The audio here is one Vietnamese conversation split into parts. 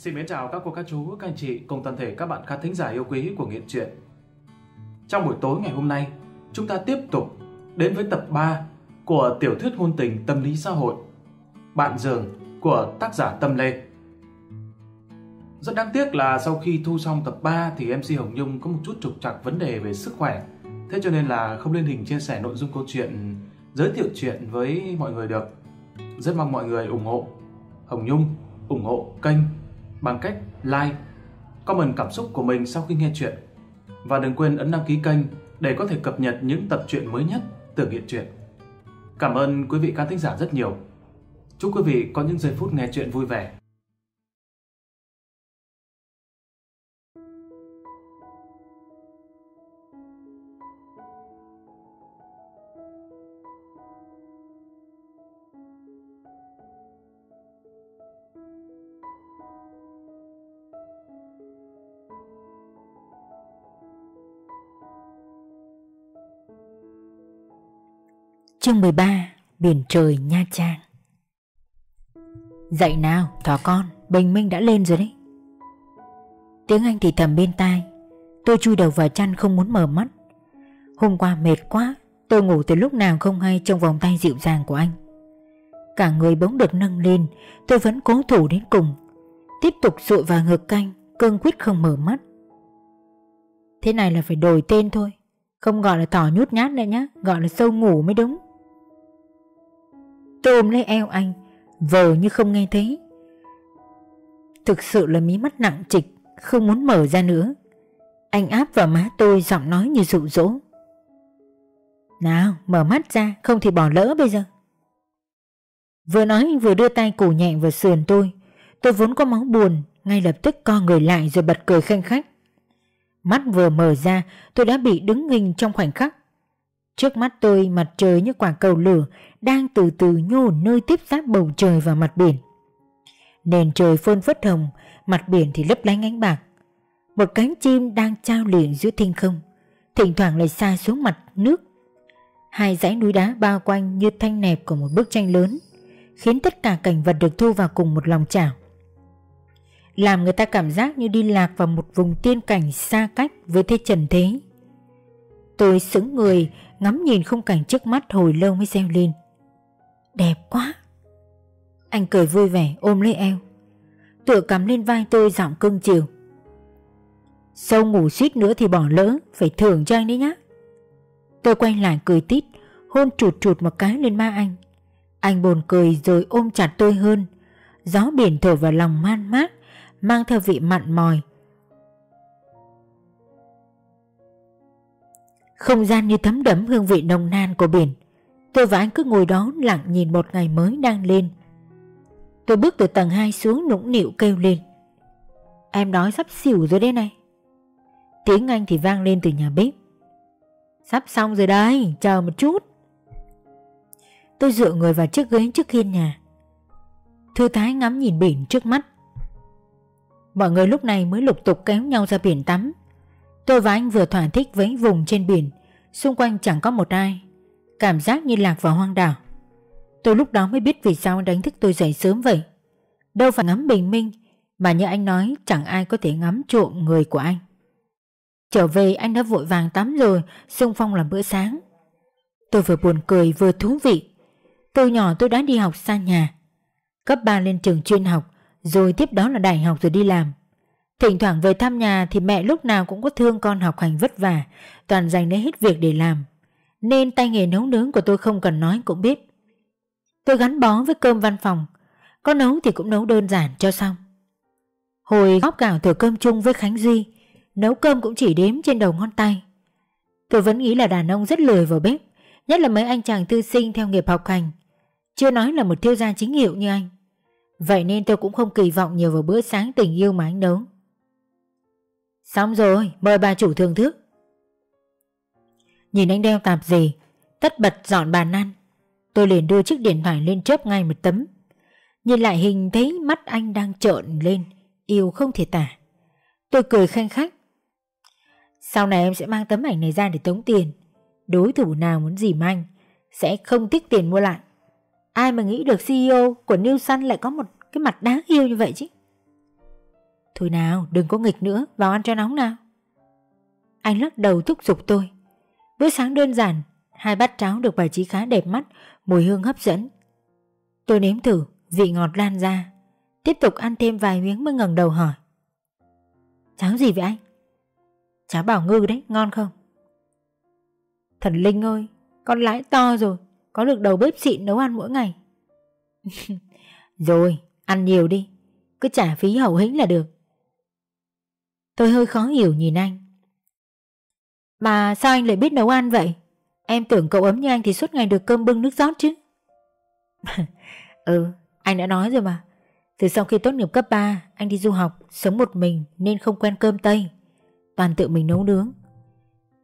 Xin mến chào các cô các chú, các anh chị cùng toàn thể các bạn khán thính giả yêu quý của Nghiện Truyện. Trong buổi tối ngày hôm nay, chúng ta tiếp tục đến với tập 3 của tiểu thuyết ngôn tình tâm lý xã hội Bạn giường của tác giả Tâm Lê. Rất đáng tiếc là sau khi thu xong tập 3 thì MC Hồng Nhung có một chút trục trặc vấn đề về sức khỏe. Thế cho nên là không lên hình chia sẻ nội dung câu chuyện, giới thiệu chuyện với mọi người được. Rất mong mọi người ủng hộ Hồng Nhung, ủng hộ kênh bằng cách like, comment cảm xúc của mình sau khi nghe chuyện. Và đừng quên ấn đăng ký kênh để có thể cập nhật những tập truyện mới nhất từ Nghiện Truyện. Cảm ơn quý vị khán thính giả rất nhiều. Chúc quý vị có những giây phút nghe chuyện vui vẻ. Chương 13 Biển trời Nha Trang. Dậy nào, thỏ con, Bình minh đã lên rồi đấy. Tiếng anh thì thầm bên tai. Tôi chui đầu vào chăn không muốn mở mắt. Hôm qua mệt quá, Tôi ngủ từ lúc nào không hay trong vòng tay dịu dàng của anh. Cả người bỗng được nâng lên, Tôi vẫn cố thủ đến cùng. Tiếp tục dụi vào ngực canh Cương quyết không mở mắt. Thế này là phải đổi tên thôi, Không gọi là thỏ nhút nhát nữa nhá, Gọi là sâu ngủ mới đúng. Tôi ôm lấy eo anh, Vờ như không nghe thấy. Thực sự là mí mắt nặng trịch, Không muốn mở ra nữa. Anh áp vào má tôi giọng nói như dụ dỗ. Nào, mở mắt ra, Không thì bỏ lỡ bây giờ. Vừa nói anh vừa đưa tay cổ nhẹ vào sườn tôi. Tôi vốn có máu buồn, Ngay lập tức co người lại rồi bật cười khanh khách. Mắt vừa mở ra, Tôi đã bị đứng hình trong khoảnh khắc. Trước mắt tôi mặt trời như quả cầu lửa đang từ từ nhô nơi tiếp giáp bầu trời và mặt biển. Nền trời phơn phất hồng, mặt biển thì lấp lánh ánh bạc. Một cánh chim đang trao luyện giữa thinh không, thỉnh thoảng lại xa xuống mặt nước. Hai dãy núi đá bao quanh như thanh nẹp của một bức tranh lớn, khiến tất cả cảnh vật được thu vào cùng một lòng chảo. Làm người ta cảm giác như đi lạc vào một vùng tiên cảnh xa cách với thế trần thế. Tôi sững người ngắm nhìn khung cảnh trước mắt hồi lâu mới reo lên. Đẹp quá. Anh cười vui vẻ ôm lấy eo. Tựa cắm lên vai tôi giọng cưng chiều. Sâu ngủ suýt nữa thì bỏ lỡ, Phải thưởng cho anh đấy nhá. Tôi quay lại cười tít, Hôn chụt chụt một cái lên ma anh. Anh buồn cười rồi ôm chặt tôi hơn. Gió biển thổi vào lòng man mát Mang theo vị mặn mòi Không gian như thấm đẫm hương vị nồng nan của biển. Tôi và anh cứ ngồi đó lặng nhìn một ngày mới đang lên. Tôi bước từ tầng 2 xuống nũng nịu kêu lên. Em nói sắp xỉu rồi đây này. Tiếng anh thì vang lên từ nhà bếp. Sắp xong rồi đây, chờ một chút. Tôi dựa người vào chiếc ghế trước hiên nhà. Thư Thái ngắm nhìn biển trước mắt. Mọi người lúc này mới lục tục kéo nhau ra biển tắm. Tôi và anh vừa thỏa thích với vùng trên biển. Xung quanh chẳng có một ai. Cảm giác như lạc vào hoang đảo. Tôi lúc đó mới biết vì sao anh đánh thức tôi dậy sớm vậy. Đâu phải ngắm bình minh, Mà như anh nói, chẳng ai có thể ngắm trộm người của anh. Trở về, anh đã vội vàng tắm rồi, xung phong làm bữa sáng. Tôi vừa buồn cười, vừa thú vị. Từ nhỏ tôi đã đi học xa nhà. Cấp 3 lên trường chuyên học, Rồi tiếp đó là đại học rồi đi làm. Thỉnh thoảng về thăm nhà thì mẹ lúc nào cũng có thương con học hành vất vả Toàn dành lấy hết việc để làm nên tay nghề nấu nướng của tôi không cần nói cũng biết. Tôi gắn bó với cơm văn phòng, có nấu thì cũng nấu đơn giản cho xong. Hồi góp gạo thừa cơm chung với Khánh Duy, nấu cơm cũng chỉ đếm trên đầu ngón tay. Tôi vẫn nghĩ là đàn ông rất lười vào bếp, nhất là mấy anh chàng tư sinh theo nghiệp học hành. Chưa nói là một thiêu gia chính hiệu như anh. Vậy nên tôi cũng không kỳ vọng nhiều vào bữa sáng tình yêu mà anh nấu. Xong rồi, mời bà chủ thưởng thức. Nhìn anh đeo tạp gì Tất bật dọn bàn ăn. Tôi liền đưa chiếc điện thoại lên chớp ngay một tấm. Nhìn lại hình thấy mắt anh đang trợn lên Yêu không thể tả. Tôi cười khanh khách. Sau này em sẽ mang tấm ảnh này ra để tống tiền. Đối thủ nào muốn dìm anh Sẽ không tiếc tiền mua lại. Ai mà nghĩ được CEO của New Sun lại có một cái mặt đáng yêu như vậy chứ? Thôi nào đừng có nghịch nữa Vào ăn cho nóng nào. Anh lắc đầu thúc giục tôi. Bữa sáng đơn giản Hai bát cháo được bài trí khá đẹp mắt Mùi hương hấp dẫn. Tôi nếm thử Vị ngọt lan ra. Tiếp tục ăn thêm vài miếng mới ngẩng đầu hỏi. Cháo gì vậy anh? Cháo bảo ngư đấy, ngon không? Thần Linh ơi, con lãi to rồi Có được đầu bếp xịn nấu ăn mỗi ngày. Rồi, ăn nhiều đi Cứ trả phí hậu hĩnh là được. Tôi hơi khó hiểu nhìn anh. Mà sao anh lại biết nấu ăn vậy? Em tưởng cậu ấm như anh thì suốt ngày được cơm bưng nước rót chứ. Ừ, anh đã nói rồi mà. Từ sau khi tốt nghiệp cấp 3 Anh đi du học, sống một mình Nên không quen cơm Tây. Toàn tự mình nấu nướng.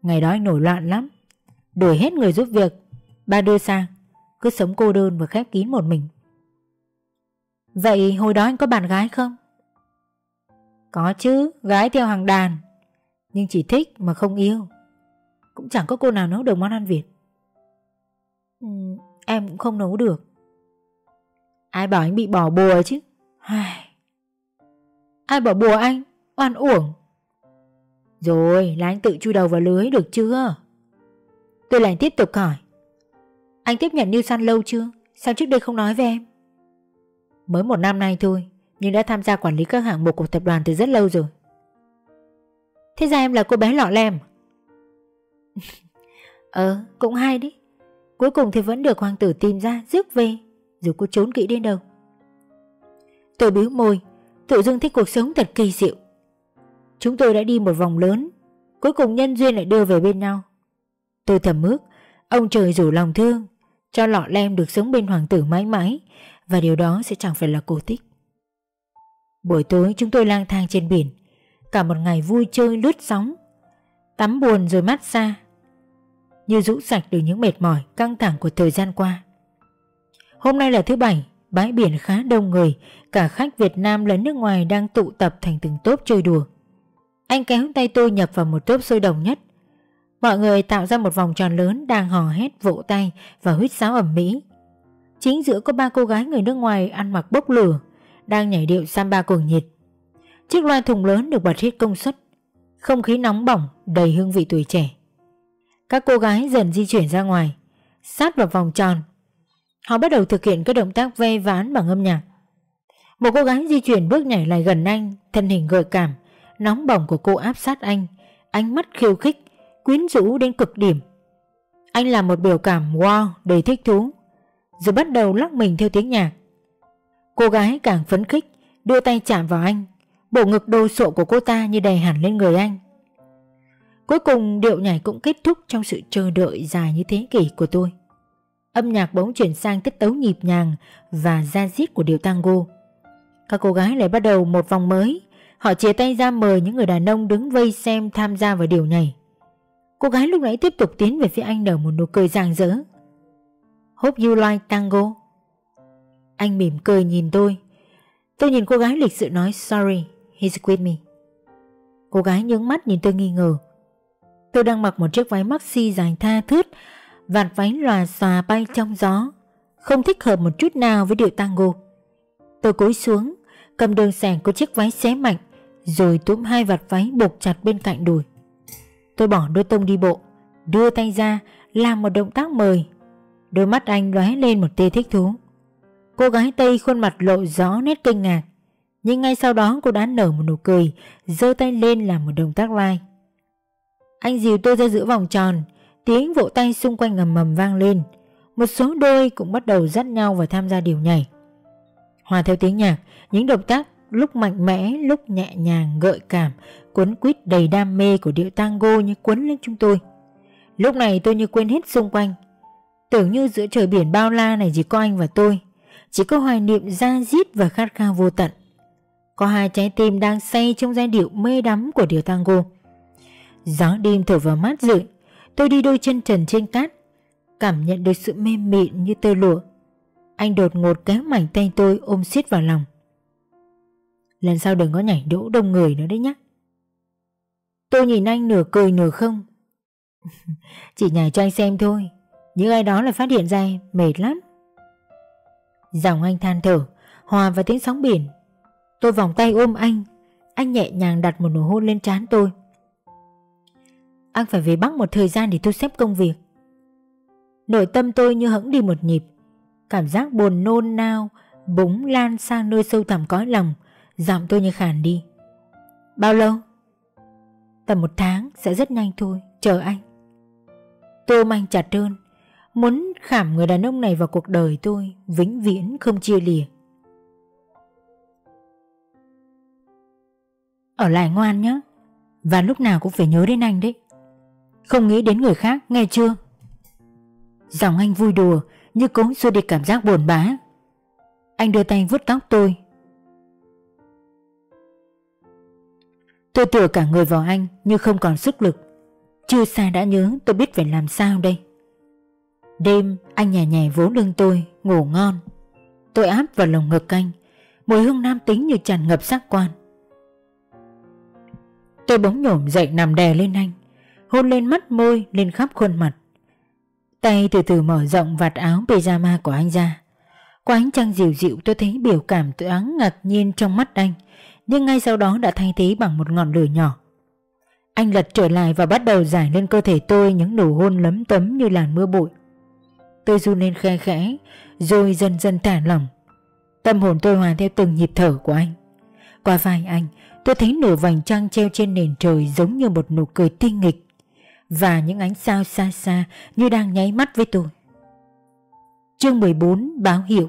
Ngày đó anh nổi loạn lắm. Đuổi hết người giúp việc. Ba đưa sang. Cứ sống cô đơn và khép kín một mình. Vậy hồi đó anh có bạn gái không? Có chứ, gái theo hàng đàn. Nhưng chỉ thích mà không yêu. Cũng chẳng có cô nào nấu được món ăn Việt. Ừ, Em cũng không nấu được. Ai bảo anh bị bỏ bùa chứ? Ai, Ai bỏ bùa anh? Oan uổng. Rồi là anh tự chui đầu vào lưới được chưa? Tôi lại tiếp tục hỏi. Anh tiếp nhận New Sun lâu chưa? Sao trước đây không nói với em? Mới một năm nay thôi. Nhưng đã tham gia quản lý các hạng mục của tập đoàn từ rất lâu rồi. Thế ra em là cô bé lọ lem. Ờ cũng hay đấy. Cuối cùng thì vẫn được hoàng tử tìm ra, rước về, Dù cô trốn kỹ đến đâu. Tôi biếu môi, Tự dưng thích cuộc sống thật kỳ diệu. Chúng tôi đã đi một vòng lớn, Cuối cùng nhân duyên lại đưa về bên nhau. Tôi thầm ước, Ông trời rủ lòng thương, Cho lọ lem được sống bên hoàng tử mãi mãi, Và điều đó sẽ chẳng phải là cổ tích. Buổi tối chúng tôi lang thang trên biển. Cả một ngày vui chơi lướt sóng. Tắm buồn rồi mát xa. Như rũ sạch được những mệt mỏi Căng thẳng của thời gian qua. Hôm nay là thứ bảy Bãi biển khá đông người. Cả khách Việt Nam lẫn nước ngoài đang tụ tập thành từng tốp chơi đùa. Anh kéo tay tôi nhập vào một tốp sôi đồng nhất. Mọi người tạo ra một vòng tròn lớn đang hò hét vỗ tay và huyết sáo ẩm mỹ. Chính giữa có ba cô gái người nước ngoài ăn mặc bốc lửa, đang nhảy điệu samba cuồng nhiệt. Chiếc loa thùng lớn được bật hết công suất, không khí nóng bỏng đầy hương vị tuổi trẻ. Các cô gái dần di chuyển ra ngoài, sát vào vòng tròn. Họ bắt đầu thực hiện các động tác ve ván bằng âm nhạc. Một cô gái di chuyển bước nhảy lại gần anh, thân hình gợi cảm, nóng bỏng của cô áp sát anh, ánh mắt khiêu khích, quyến rũ đến cực điểm. Anh làm một biểu cảm wow đầy thích thú, rồi bắt đầu lắc mình theo tiếng nhạc. Cô gái càng phấn khích, đưa tay chạm vào anh, bộ ngực đồ sộ của cô ta như đè hẳn lên người anh. Cuối cùng điệu nhảy cũng kết thúc trong sự chờ đợi dài như thế kỷ của tôi. Âm nhạc bỗng chuyển sang tiết tấu nhịp nhàng và da diết của điệu tango. Các cô gái lại bắt đầu một vòng mới, họ chia tay ra mời những người đàn ông đứng vây xem tham gia vào điệu nhảy. Cô gái lúc nãy tiếp tục tiến về phía anh nở một nụ cười rạng rỡ. Hope you like tango. Anh mỉm cười nhìn tôi. Tôi nhìn cô gái lịch sự nói sorry, he's with me. Cô gái nhướng mắt nhìn tôi nghi ngờ. Tôi đang mặc một chiếc váy maxi dài tha thướt, vạt váy lòa xòa bay trong gió, không thích hợp một chút nào với điệu tango. Tôi cúi xuống, cầm đường sẻng của chiếc váy xé mạnh, rồi túm hai vạt váy buộc chặt bên cạnh đùi. Tôi bỏ đôi tông đi bộ Đưa tay ra Làm một động tác mời Đôi mắt anh lóe lên một tia thích thú Cô gái Tây khuôn mặt lộ rõ nét kinh ngạc. Nhưng ngay sau đó cô đã nở một nụ cười, giơ tay lên làm một động tác like. Anh dìu tôi ra giữa vòng tròn, Tiếng vỗ tay xung quanh ngầm mầm vang lên. Một số đôi cũng bắt đầu dắt nhau và tham gia điều nhảy. Hòa theo tiếng nhạc, Những động tác lúc mạnh mẽ, lúc nhẹ nhàng, gợi cảm, cuốn quýt đầy đam mê của điệu tango như cuốn lên chúng tôi. Lúc này tôi như quên hết xung quanh. Tưởng như giữa trời biển bao la này chỉ có anh và tôi. Chỉ có hoài niệm da diết và khát khao vô tận. Có hai trái tim đang say trong giai điệu mê đắm của điệu tango. Gió đêm thổi vào mát rượi, Tôi đi đôi chân trần trên cát, Cảm nhận được sự mềm mịn như tơ lụa. Anh đột ngột kéo mảnh tay tôi ôm siết vào lòng. Lần sau đừng có nhảy đỗ đông người nữa đấy nhé Tôi nhìn anh nửa cười nửa không. Chỉ nhảy cho anh xem thôi. Những ai đó là phát hiện ra em, Mệt lắm. Giọng anh than thở, Hòa vào tiếng sóng biển. Tôi vòng tay ôm anh. Anh nhẹ nhàng đặt một nụ hôn lên trán tôi. Anh phải về Bắc một thời gian để thu xếp công việc. Nội tâm tôi như hững đi một nhịp. Cảm giác buồn nôn, nao, Búng lan sang nơi sâu thẳm cõi lòng, Giọng tôi như khàn đi. Bao lâu? Tầm một tháng sẽ rất nhanh thôi, Chờ anh. Tôi ôm anh chặt hơn. Muốn khảm người đàn ông này vào cuộc đời tôi, Vĩnh viễn không chia lìa. Ở lại ngoan nhé Và lúc nào cũng phải nhớ đến anh đấy. Không nghĩ đến người khác, nghe chưa? Giọng anh vui đùa, Như cố xua đi cảm giác buồn bã. Anh đưa tay vuốt tóc tôi. Tôi tựa cả người vào anh, Nhưng không còn sức lực. Chưa xa đã nhớ tôi biết phải làm sao đây. Đêm anh nhẹ nhẹ vỗ lưng tôi, Ngủ ngon. Tôi áp vào lồng ngực anh, Mùi hương nam tính như tràn ngập sắc quan. Tôi bỗng nhổm dậy nằm đè lên anh, Hôn lên mắt môi lên khắp khuôn mặt. Tay từ từ mở rộng vạt áo pyjama của anh ra. Qua ánh trăng dịu dịu, tôi thấy biểu cảm tự áng ngạc nhiên trong mắt anh, Nhưng ngay sau đó đã thay thế bằng một ngọn lửa nhỏ. Anh lật trở lại và bắt đầu giải lên cơ thể tôi những nụ hôn lấm tấm như làn mưa bụi. Tôi run lên khe khẽ, Rồi dần dần thả lỏng. Tâm hồn tôi hòa theo từng nhịp thở của anh. Qua vai anh, Tôi thấy nửa vành trăng treo trên nền trời giống như một nụ cười tinh nghịch. Và những ánh sao xa xa như đang nháy mắt với tôi. Chương 14 báo hiệu.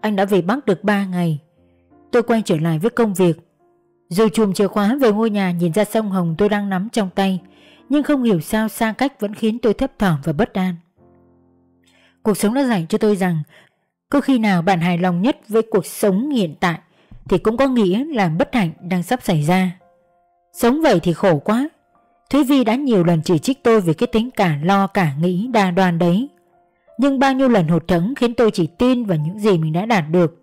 Anh đã về Bắc được 3 ngày. Tôi quay trở lại với công việc. Rồi chùm chìa khóa về ngôi nhà nhìn ra sông Hồng tôi đang nắm trong tay, Nhưng không hiểu sao xa cách vẫn khiến tôi thấp thỏm và bất an. Cuộc sống đã dạy cho tôi rằng, Có khi nào bạn hài lòng nhất với cuộc sống hiện tại thì cũng có nghĩa là bất hạnh đang sắp xảy ra. Sống vậy thì khổ quá. Thúy Vi đã nhiều lần chỉ trích tôi về cái tính cả lo cả nghĩ đa đoan đấy. Nhưng bao nhiêu lần hụt thẫn khiến tôi chỉ tin vào những gì mình đã đạt được.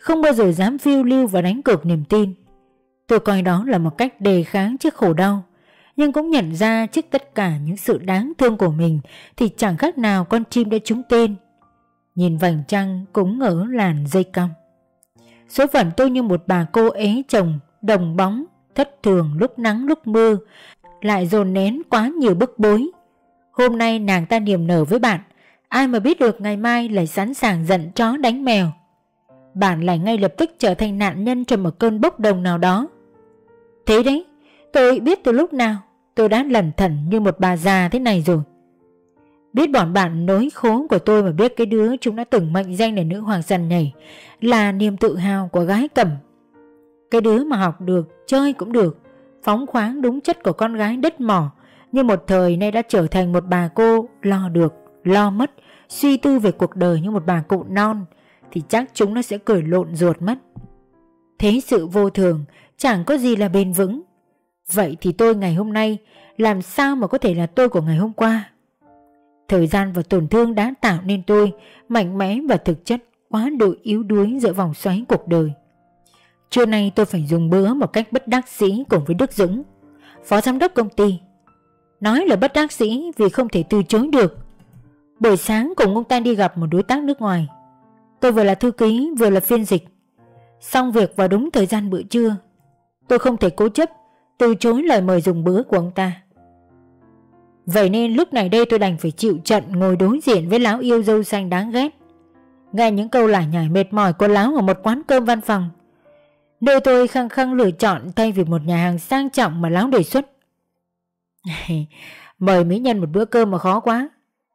Không bao giờ dám phiêu lưu và đánh cược niềm tin. Tôi coi đó là một cách đề kháng trước khổ đau. Nhưng cũng nhận ra trước tất cả những sự đáng thương của mình thì chẳng khác nào con chim đã trúng tên. Nhìn vành trăng cũng ở làn dây cong. Số phận tôi như một bà cô ế chồng, đồng bóng, thất thường lúc nắng lúc mưa, lại dồn nén quá nhiều bức bối. Hôm nay nàng ta niềm nở với bạn, ai mà biết được ngày mai lại sẵn sàng giận chó đánh mèo. Bạn lại ngay lập tức trở thành nạn nhân trong một cơn bốc đồng nào đó. Thế đấy, tôi biết từ lúc nào tôi đã lẩn thẩn như một bà già thế này rồi. Biết bọn bạn nối khố của tôi mà biết cái đứa chúng đã từng mệnh danh là nữ hoàng sàn nhảy là niềm tự hào của gái cầm Cái đứa mà học được, chơi cũng được, phóng khoáng đúng chất của con gái đất mỏ, nhưng một thời nay đã trở thành một bà cô lo được, lo mất, suy tư về cuộc đời như một bà cụ non, thì chắc chúng nó sẽ cười lộn ruột mất. Thế sự vô thường, chẳng có gì là bền vững. Vậy thì tôi ngày hôm nay làm sao mà có thể là tôi của ngày hôm qua? Thời gian và tổn thương đã tạo nên tôi mạnh mẽ và thực chất quá độ yếu đuối giữa vòng xoáy cuộc đời. Trưa nay tôi phải dùng bữa một cách bất đắc sĩ cùng với Đức Dũng, phó giám đốc công ty. Nói là bất đắc sĩ vì không thể từ chối được. Buổi sáng cùng ông ta đi gặp một đối tác nước ngoài. Tôi vừa là thư ký vừa là phiên dịch. Xong việc vào đúng thời gian bữa trưa. Tôi không thể cố chấp từ chối lời mời dùng bữa của ông ta. Vậy nên lúc này đây tôi đành phải chịu trận ngồi đối diện với lão yêu dâu xanh đáng ghét. Nghe những câu lải nhải mệt mỏi của lão ở một quán cơm văn phòng. Nơi tôi khăng khăng lựa chọn thay vì một nhà hàng sang trọng mà lão đề xuất. Mời mỹ nhân một bữa cơm mà khó quá.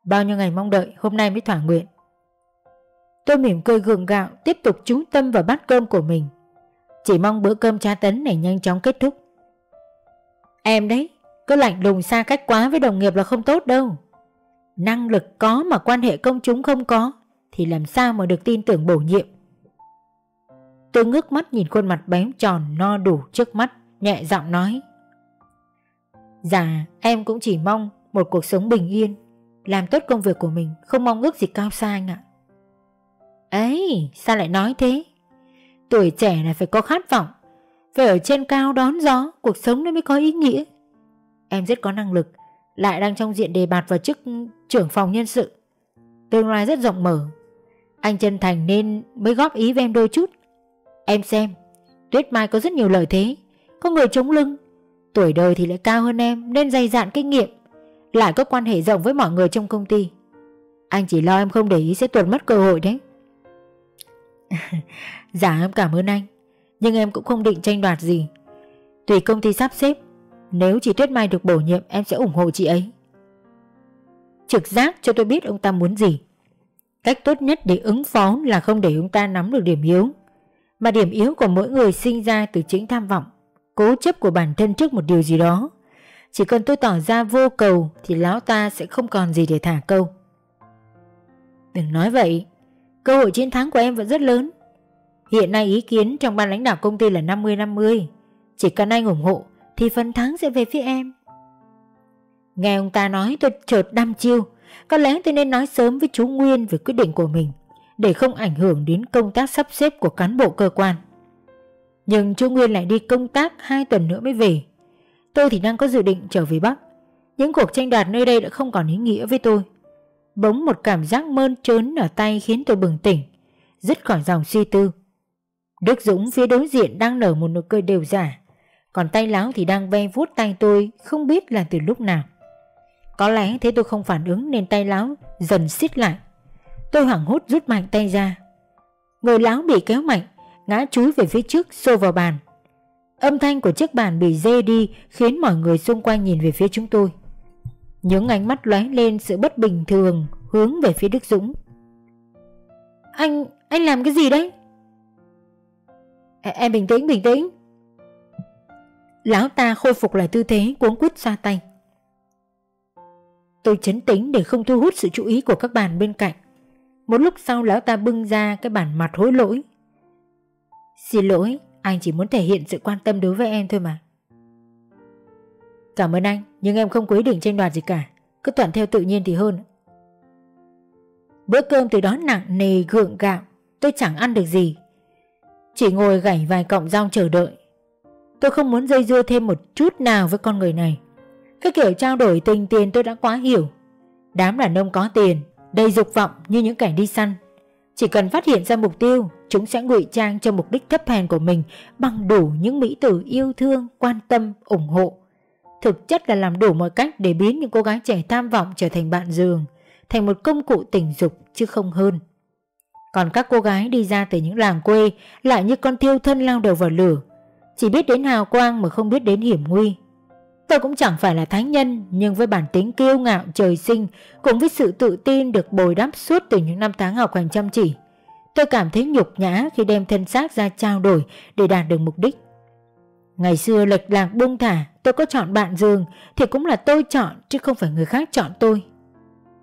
Bao nhiêu ngày mong đợi, hôm nay mới thỏa nguyện. Tôi mỉm cười gượng gạo, tiếp tục chú tâm vào bát cơm của mình. Chỉ mong bữa cơm tra tấn này nhanh chóng kết thúc. Em đấy, cứ lạnh lùng xa cách quá với đồng nghiệp là không tốt đâu. Năng lực có mà quan hệ công chúng không có thì làm sao mà được tin tưởng bổ nhiệm. Tôi ngước mắt nhìn khuôn mặt béo tròn no đủ trước mắt, nhẹ giọng nói. Dạ, em cũng chỉ mong một cuộc sống bình yên, làm tốt công việc của mình, không mong ước gì cao xa anh ạ. Ấy, sao lại nói thế? Tuổi trẻ là phải có khát vọng, phải ở trên cao đón gió, cuộc sống nó mới có ý nghĩa. Em rất có năng lực Lại đang trong diện đề bạt vào chức trưởng phòng nhân sự. Tương lai rất rộng mở. Anh chân thành nên mới góp ý với em đôi chút. Em xem Tuyết Mai có rất nhiều lợi thế Có người chống lưng. Tuổi đời thì lại cao hơn em Nên dày dạn kinh nghiệm. Lại có quan hệ rộng với mọi người trong công ty. Anh chỉ lo em không để ý sẽ tuột mất cơ hội đấy. Dạ em cảm ơn anh. Nhưng em cũng không định tranh đoạt gì. Tùy công ty sắp xếp, Nếu chị Tuyết Mai được bổ nhiệm, em sẽ ủng hộ chị ấy. Trực giác cho tôi biết ông ta muốn gì. Cách tốt nhất để ứng phó là không để ông ta nắm được điểm yếu. Mà điểm yếu của mỗi người sinh ra từ chính tham vọng, Cố chấp của bản thân trước một điều gì đó. Chỉ cần tôi tỏ ra vô cầu Thì lão ta sẽ không còn gì để thả câu. Đừng nói vậy. Cơ hội chiến thắng của em vẫn rất lớn. Hiện nay ý kiến trong ban lãnh đạo công ty là 50-50 Chỉ cần anh ủng hộ, Thì phần thắng sẽ về phía em. Nghe ông ta nói, tôi chợt đăm chiêu. Có lẽ tôi nên nói sớm với chú Nguyên về quyết định của mình, Để không ảnh hưởng đến công tác sắp xếp của cán bộ cơ quan. Nhưng chú Nguyên lại đi công tác hai tuần nữa mới về. Tôi thì đang có dự định trở về Bắc. Những cuộc tranh đoạt nơi đây đã không còn ý nghĩa với tôi. Bỗng một cảm giác mơn trớn ở tay khiến tôi bừng tỉnh, Dứt khỏi dòng suy tư. Đức Dũng phía đối diện đang nở một nụ cười đều giả Còn tay láo thì đang ve vuốt tay tôi Không biết là từ lúc nào có lẽ thế tôi không phản ứng nên tay láo dần xít lại. Tôi hoảng hốt rút mạnh tay ra. Người láo bị kéo mạnh, ngã chúi về phía trước xô vào bàn. Âm thanh của chiếc bàn bị dê đi khiến mọi người xung quanh nhìn về phía chúng tôi. Những ánh mắt lóe lên sự bất bình thường hướng về phía Đức Dũng. Anh, anh làm cái gì đấy? Em bình tĩnh, bình tĩnh. Lão ta khôi phục lại tư thế cuống quýt ra tay. Tôi chấn tĩnh để không thu hút sự chú ý của các bàn bên cạnh. Một lúc sau lão ta bưng ra cái bản mặt hối lỗi. Xin lỗi, anh chỉ muốn thể hiện sự quan tâm đối với em thôi mà. Cảm ơn anh, nhưng em không có định tranh đoạt gì cả. Cứ thuận theo tự nhiên thì hơn. Bữa cơm từ đó nặng nề gượng gạo, tôi chẳng ăn được gì. Chỉ ngồi gảy vài cọng rau chờ đợi. Tôi không muốn dây dưa thêm một chút nào với con người này. Cái kiểu trao đổi tình tiền tôi đã quá hiểu Đám đàn ông có tiền Đầy dục vọng như những kẻ đi săn Chỉ cần phát hiện ra mục tiêu Chúng sẽ ngụy trang cho mục đích thấp hèn của mình Bằng đủ những mỹ tử yêu thương Quan tâm, ủng hộ Thực chất là làm đủ mọi cách để biến những cô gái trẻ tham vọng trở thành bạn giường Thành một công cụ tình dục chứ không hơn còn các cô gái đi ra từ những làng quê, Lại như con thiêu thân lao đầu vào lửa. Chỉ biết đến hào quang mà không biết đến hiểm nguy. Tôi cũng chẳng phải là thánh nhân, Nhưng với bản tính kiêu ngạo trời sinh Cùng với sự tự tin được bồi đắp suốt từ những năm tháng học hành chăm chỉ, Tôi cảm thấy nhục nhã khi đem thân xác ra trao đổi để đạt được mục đích. Ngày xưa lệch lạc buông thả, Tôi có chọn bạn giường Thì cũng là tôi chọn, chứ không phải người khác chọn tôi.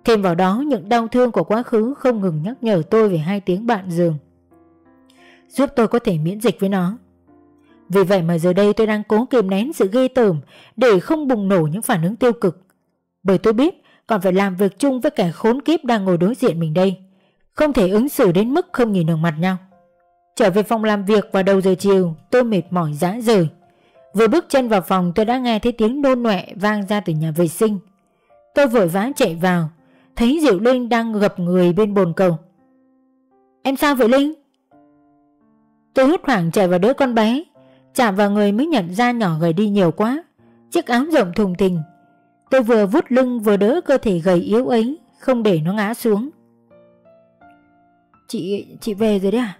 Thêm vào đó những đau thương của quá khứ Không ngừng nhắc nhở tôi về hai tiếng bạn giường Giúp tôi có thể miễn dịch với nó vì vậy mà giờ đây tôi đang cố kiềm nén sự ghê tởm để không bùng nổ những phản ứng tiêu cực. Bởi tôi biết còn phải làm việc chung với kẻ khốn kiếp đang ngồi đối diện mình đây. Không thể ứng xử đến mức không nhìn được mặt nhau. Trở về phòng làm việc vào đầu giờ chiều, tôi mệt mỏi dã rời. Vừa bước chân vào phòng tôi đã nghe thấy tiếng nôn nọe vang ra từ nhà vệ sinh. Tôi vội vã chạy vào, thấy Diệu Linh đang gập người bên bồn cầu. Em sao vậy Linh? Tôi hốt hoảng chạy vào đỡ con bé Chạm vào người mới nhận ra nhỏ gầy đi nhiều quá Chiếc áo rộng thùng thình Tôi vừa vút lưng vừa đỡ cơ thể gầy yếu ấy Không để nó ngã xuống Chị, chị về rồi đấy à?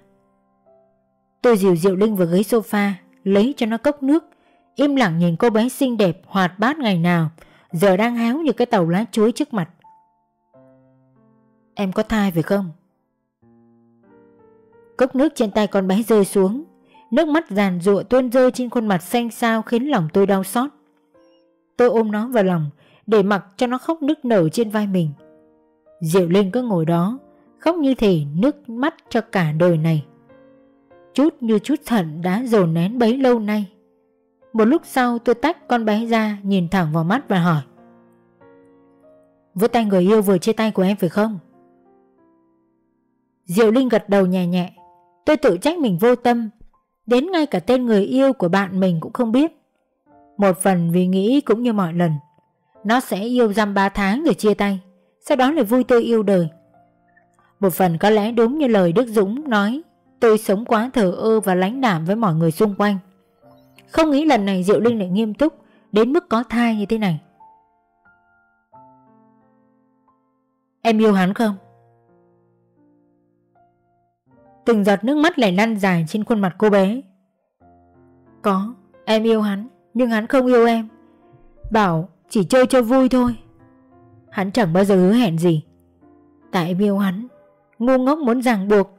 Tôi dìu Diệu Linh vào ghế sofa Lấy cho nó cốc nước Im lặng nhìn cô bé xinh đẹp hoạt bát ngày nào Giờ đang háo như cái tàu lá chuối trước mặt Em có thai phải không? Cốc nước trên tay con bé rơi xuống Nước mắt giàn rụa tuôn rơi trên khuôn mặt xanh xao khiến lòng tôi đau xót. Tôi ôm nó vào lòng để mặc cho nó khóc nức nở trên vai mình. Diệu Linh cứ ngồi đó, khóc như thể nước mắt cho cả đời này. Chút như chút thận đã dồn nén bấy lâu nay. Một lúc sau tôi tách con bé ra nhìn thẳng vào mắt và hỏi. Với tay người yêu vừa chia tay của em phải không? Diệu Linh gật đầu nhẹ nhẹ. Tôi tự trách mình vô tâm Đến ngay cả tên người yêu của bạn mình cũng không biết Một phần vì nghĩ cũng như mọi lần Nó sẽ yêu dăm 3 tháng rồi chia tay Sau đó lại vui tươi yêu đời Một phần có lẽ đúng như lời Đức Dũng nói tôi sống quá thờ ơ và lánh đảm với mọi người xung quanh. Không nghĩ lần này Diệu Linh lại nghiêm túc, đến mức có thai như thế này. Em yêu hắn không? Từng giọt nước mắt lại lăn dài trên khuôn mặt cô bé. Có, em yêu hắn, nhưng hắn không yêu em. Bảo chỉ chơi cho vui thôi. Hắn chẳng bao giờ hứa hẹn gì. Tại em yêu hắn, ngu ngốc muốn ràng buộc.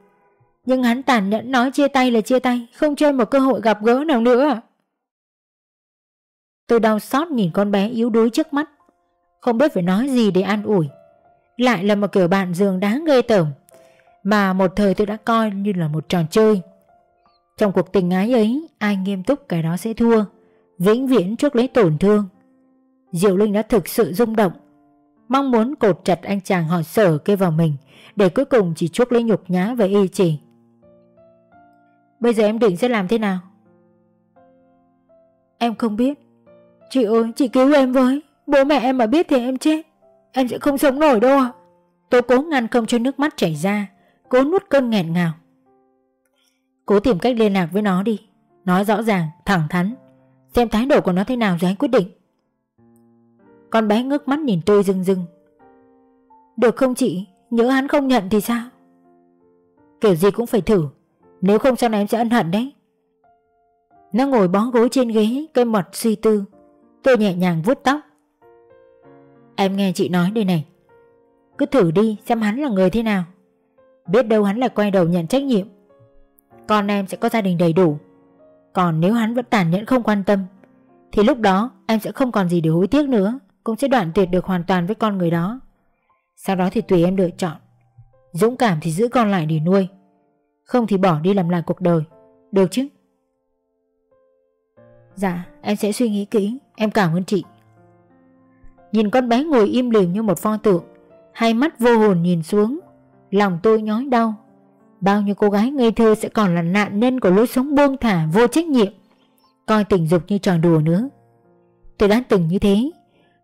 Nhưng hắn tàn nhẫn nói chia tay là chia tay, không cho một cơ hội gặp gỡ nào nữa. Tôi đau xót nhìn con bé yếu đuối trước mắt, không biết phải nói gì để an ủi. Lại là một kiểu bạn giường đáng ghê tởm mà một thời tôi đã coi như là một trò chơi. Trong cuộc tình ái ấy, Ai nghiêm túc cái đó sẽ thua, Vĩnh viễn trước lấy tổn thương. Diệu Linh đã thực sự rung động, Mong muốn cột chặt anh chàng họ sở kê vào mình, Để cuối cùng chỉ chuốc lấy nhục nhã và y chỉ Bây giờ em định sẽ làm thế nào? Em không biết. Chị ơi, chị cứu em với. Bố mẹ em mà biết thì em chết. Em sẽ không sống nổi đâu ạ. Tôi cố ngăn không cho nước mắt chảy ra. Cố nuốt cơn nghẹn ngào. Cố tìm cách liên lạc với nó đi. Nói rõ ràng, thẳng thắn. Xem thái độ của nó thế nào rồi anh quyết định. Con bé ngước mắt nhìn tôi rưng rưng. Được không chị? Nhớ hắn không nhận thì sao? Kiểu gì cũng phải thử. Nếu không sau này em sẽ ân hận đấy. Nó ngồi bó gối trên ghế Cây mật suy tư. Tôi nhẹ nhàng vuốt tóc. Em nghe chị nói đây này. Cứ thử đi xem hắn là người thế nào. Biết đâu hắn lại quay đầu nhận trách nhiệm. Con em sẽ có gia đình đầy đủ. Còn nếu hắn vẫn tàn nhẫn không quan tâm, Thì lúc đó em sẽ không còn gì để hối tiếc nữa, Cũng sẽ đoạn tuyệt được hoàn toàn với con người đó. Sau đó thì tùy em lựa chọn. Dũng cảm thì giữ con lại để nuôi. Không thì bỏ đi làm lại cuộc đời. Được chứ? Dạ em sẽ suy nghĩ kỹ. Em cảm ơn chị. Nhìn con bé ngồi im lìm như một pho tượng, Hai mắt vô hồn nhìn xuống. Lòng tôi nhói đau. Bao nhiêu cô gái ngây thơ sẽ còn là nạn nhân của lối sống buông thả, vô trách nhiệm. Coi tình dục như trò đùa nữa. Tôi đã từng như thế.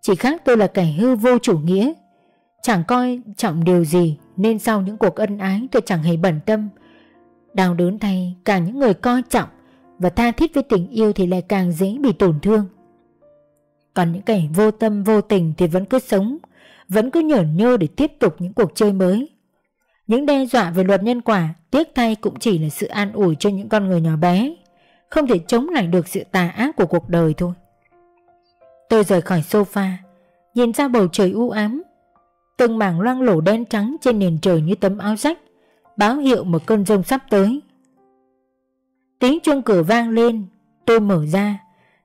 Chỉ khác tôi là kẻ hư vô chủ nghĩa. Chẳng coi trọng điều gì, Nên sau những cuộc ân ái tôi chẳng hề bận tâm. Đau đớn thay cả những người coi trọng Và tha thiết với tình yêu thì lại càng dễ bị tổn thương. Còn những kẻ vô tâm vô tình thì vẫn cứ sống, Vẫn cứ nhởn nhơ để tiếp tục những cuộc chơi mới. Những đe dọa về luật nhân quả Tiếc thay cũng chỉ là sự an ủi cho những con người nhỏ bé. Không thể chống lại được sự tà ác của cuộc đời thôi. Tôi rời khỏi sofa Nhìn ra bầu trời u ám. Từng mảng loang lổ đen trắng trên nền trời như tấm áo rách Báo hiệu một cơn rông sắp tới. Tiếng chuông cửa vang lên Tôi mở ra.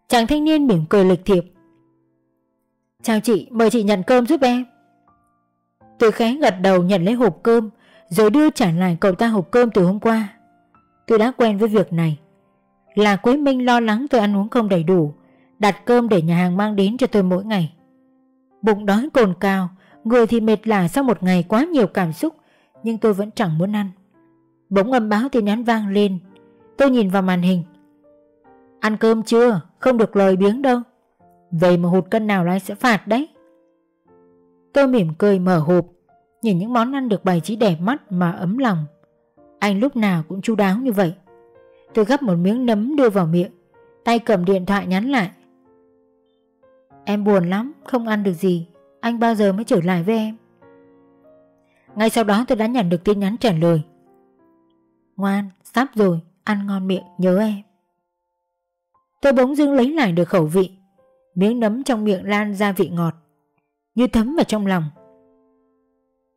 Chàng thanh niên mỉm cười lịch thiệp. Chào chị, mời chị nhận cơm giúp em. Tôi khẽ gật đầu nhận lấy hộp cơm. Rồi đưa trả lại cậu ta hộp cơm từ hôm qua. Tôi đã quen với việc này. Là Quế Minh lo lắng tôi ăn uống không đầy đủ, Đặt cơm để nhà hàng mang đến cho tôi mỗi ngày. Bụng đói cồn cao Người thì mệt lả sau một ngày quá nhiều cảm xúc, Nhưng tôi vẫn chẳng muốn ăn. Bỗng âm báo tin nhắn vang lên. Tôi nhìn vào màn hình. Ăn cơm chưa? Không được lời biếng đâu. Vậy mà hụt cân nào là anh sẽ phạt đấy? Tôi mỉm cười mở hộp. Nhìn những món ăn được bày trí đẹp mắt mà ấm lòng Anh lúc nào cũng chu đáo như vậy. Tôi gấp một miếng nấm đưa vào miệng Tay cầm điện thoại nhắn lại. Em buồn lắm Không ăn được gì Anh bao giờ mới trở lại với em? Ngay sau đó tôi đã nhận được tin nhắn trả lời. Ngoan, sắp rồi Ăn ngon miệng, nhớ em. Tôi bỗng dưng lấy lại được khẩu vị Miếng nấm trong miệng lan ra vị ngọt Như thấm vào trong lòng.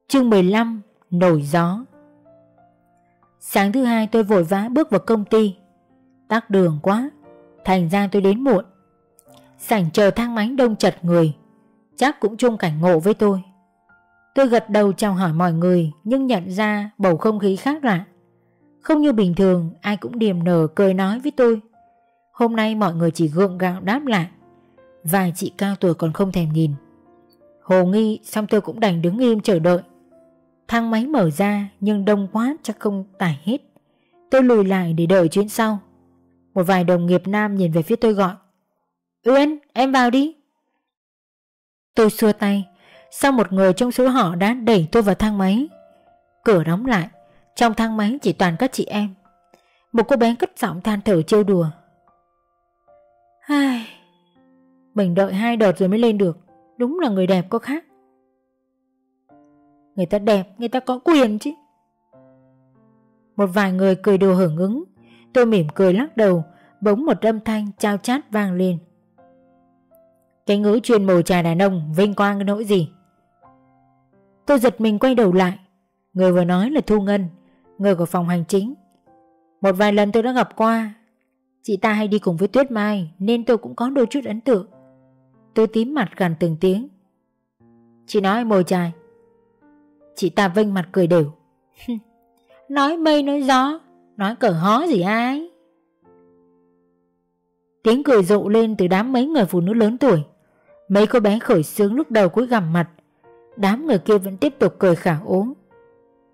Chương 15 Nổi gió. Sáng thứ hai tôi vội vã bước vào công ty. Tắc đường quá, Thành ra tôi đến muộn. Sảnh chờ thang máy đông chật người, Chắc cũng chung cảnh ngộ với tôi. Tôi gật đầu chào hỏi mọi người, Nhưng nhận ra bầu không khí khác lạ. Không như bình thường, Ai cũng điềm nở cười nói với tôi. Hôm nay mọi người chỉ gượng gạo đáp lại. Vài chị cao tuổi còn không thèm nhìn. Hồ nghi, xong tôi cũng đành đứng im chờ đợi. Thang máy mở ra, nhưng đông quá chắc không tải hết. Tôi lùi lại để đợi chuyến sau. Một vài đồng nghiệp nam nhìn về phía tôi gọi. Uyên, em vào đi. Tôi xua tay, Sau một người trong số họ đã đẩy tôi vào thang máy. Cửa đóng lại, Trong thang máy chỉ toàn các chị em. Một cô bé cất giọng than thở trêu đùa. Ai... Mình đợi hai đợt rồi mới lên được, Đúng là người đẹp có khác. Người ta đẹp, Người ta có quyền chứ. Một vài người cười đùa hưởng ứng. Tôi mỉm cười lắc đầu, Bỗng một âm thanh trao chát vang lên. Cái ngữ chuyên mồ trà đàn ông Vinh quang cái nỗi gì? Tôi giật mình quay đầu lại. Người vừa nói là Thu Ngân, Người của phòng hành chính. Một vài lần tôi đã gặp qua. Chị ta hay đi cùng với Tuyết Mai, Nên tôi cũng có đôi chút ấn tượng. Tôi tím mặt gần từng tiếng. Chị nói mồi chài Chị ta vinh mặt cười đều. Nói mây nói gió, Nói cờ hó gì ai? Tiếng cười rộ lên từ đám mấy người phụ nữ lớn tuổi. Mấy cô bé khởi sướng lúc đầu cúi gằm mặt. Đám người kia vẫn tiếp tục cười khả ố.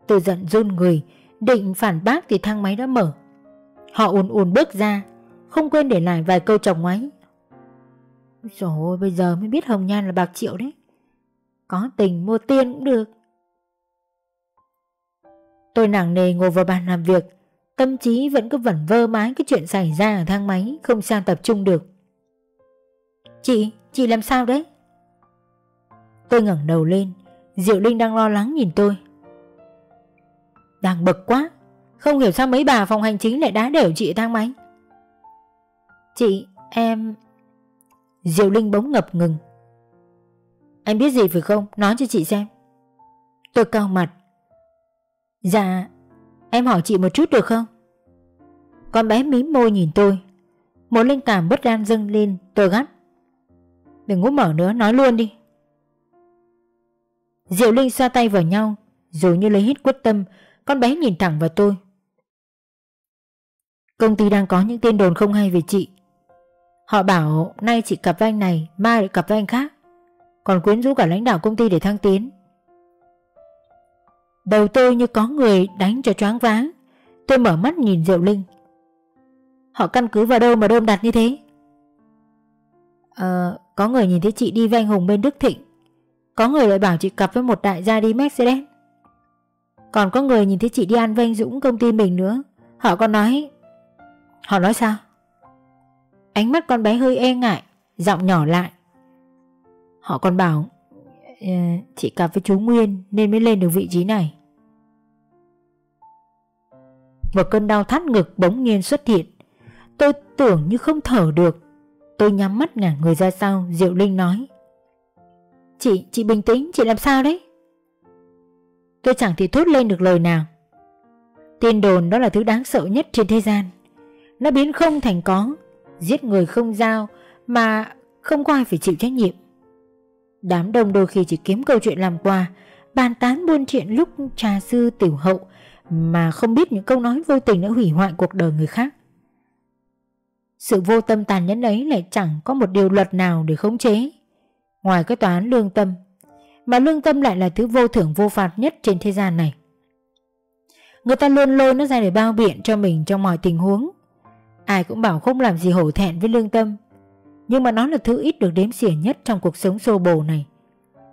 Tôi giận run người, Định phản bác thì thang máy đã mở. Họ ùn ùn bước ra, Không quên để lại vài câu chồng ngoáy. Rồi bây giờ mới biết Hồng Nhan là bạc triệu đấy. Có tình mua tiền cũng được. Tôi nặng nề ngồi vào bàn làm việc. Tâm trí vẫn cứ vẩn vơ mãi cái chuyện xảy ra ở thang máy Không sao tập trung được. Chị, chị làm sao đấy? Tôi ngẩng đầu lên. Diệu Linh đang lo lắng nhìn tôi. Đang bực quá. Không hiểu sao mấy bà phòng hành chính lại đá đều chị thang máy. Chị, em... Diệu Linh bỗng ngập ngừng. Em biết gì phải không? Nói cho chị xem. Tôi cao mặt. Dạ Em hỏi chị một chút được không? Con bé mím môi nhìn tôi Một linh cảm bất đan dâng lên, Tôi gắt. Đừng ngủ mở nữa, nói luôn đi. Diệu Linh xoa tay vào nhau Rồi như lấy hết quyết tâm, Con bé nhìn thẳng vào tôi. Công ty đang có những tin đồn không hay về chị. Họ bảo, nay chị cặp với anh này, Mai lại cặp với anh khác. Còn quyến rũ cả lãnh đạo công ty để thăng tiến. Đầu tôi như có người đánh cho choáng váng. Tôi mở mắt nhìn Diệu Linh. Họ căn cứ vào đâu mà đơm đặt như thế? Ờ Có người nhìn thấy chị đi với anh Hùng bên Đức Thịnh. Có người lại bảo chị cặp với một đại gia đi Mercedes. Còn có người nhìn thấy chị đi ăn với anh Dũng công ty mình nữa. Họ còn nói, Họ nói sao? Ánh mắt con bé hơi e ngại, Giọng nhỏ lại. Họ còn bảo ờ, Chị cặp với chú Nguyên Nên mới lên được vị trí này. Một cơn đau thắt ngực bỗng nhiên xuất hiện. Tôi tưởng như không thở được. Tôi nhắm mắt ngả người ra sau Diệu Linh nói. Chị, chị bình tĩnh, chị làm sao đấy? Tôi chẳng thể thốt lên được lời nào. Tin đồn đó là thứ đáng sợ nhất trên thế gian. Nó biến không thành có Giết người không giao Mà không có ai phải chịu trách nhiệm. Đám đông đôi khi chỉ kiếm câu chuyện làm quà Bàn tán buôn chuyện lúc trà sư tiểu hậu mà không biết những câu nói vô tình đã hủy hoại cuộc đời người khác. Sự vô tâm tàn nhẫn ấy lại chẳng có một điều luật nào để khống chế. Ngoài cái tòa án lương tâm, Mà lương tâm lại là thứ vô thưởng vô phạt nhất trên thế gian này. Người ta luôn lôi nó ra để bao biện cho mình trong mọi tình huống. Ai cũng bảo không làm gì hổ thẹn với lương tâm, Nhưng mà nó là thứ ít được đếm xỉa nhất trong cuộc sống xô bồ này.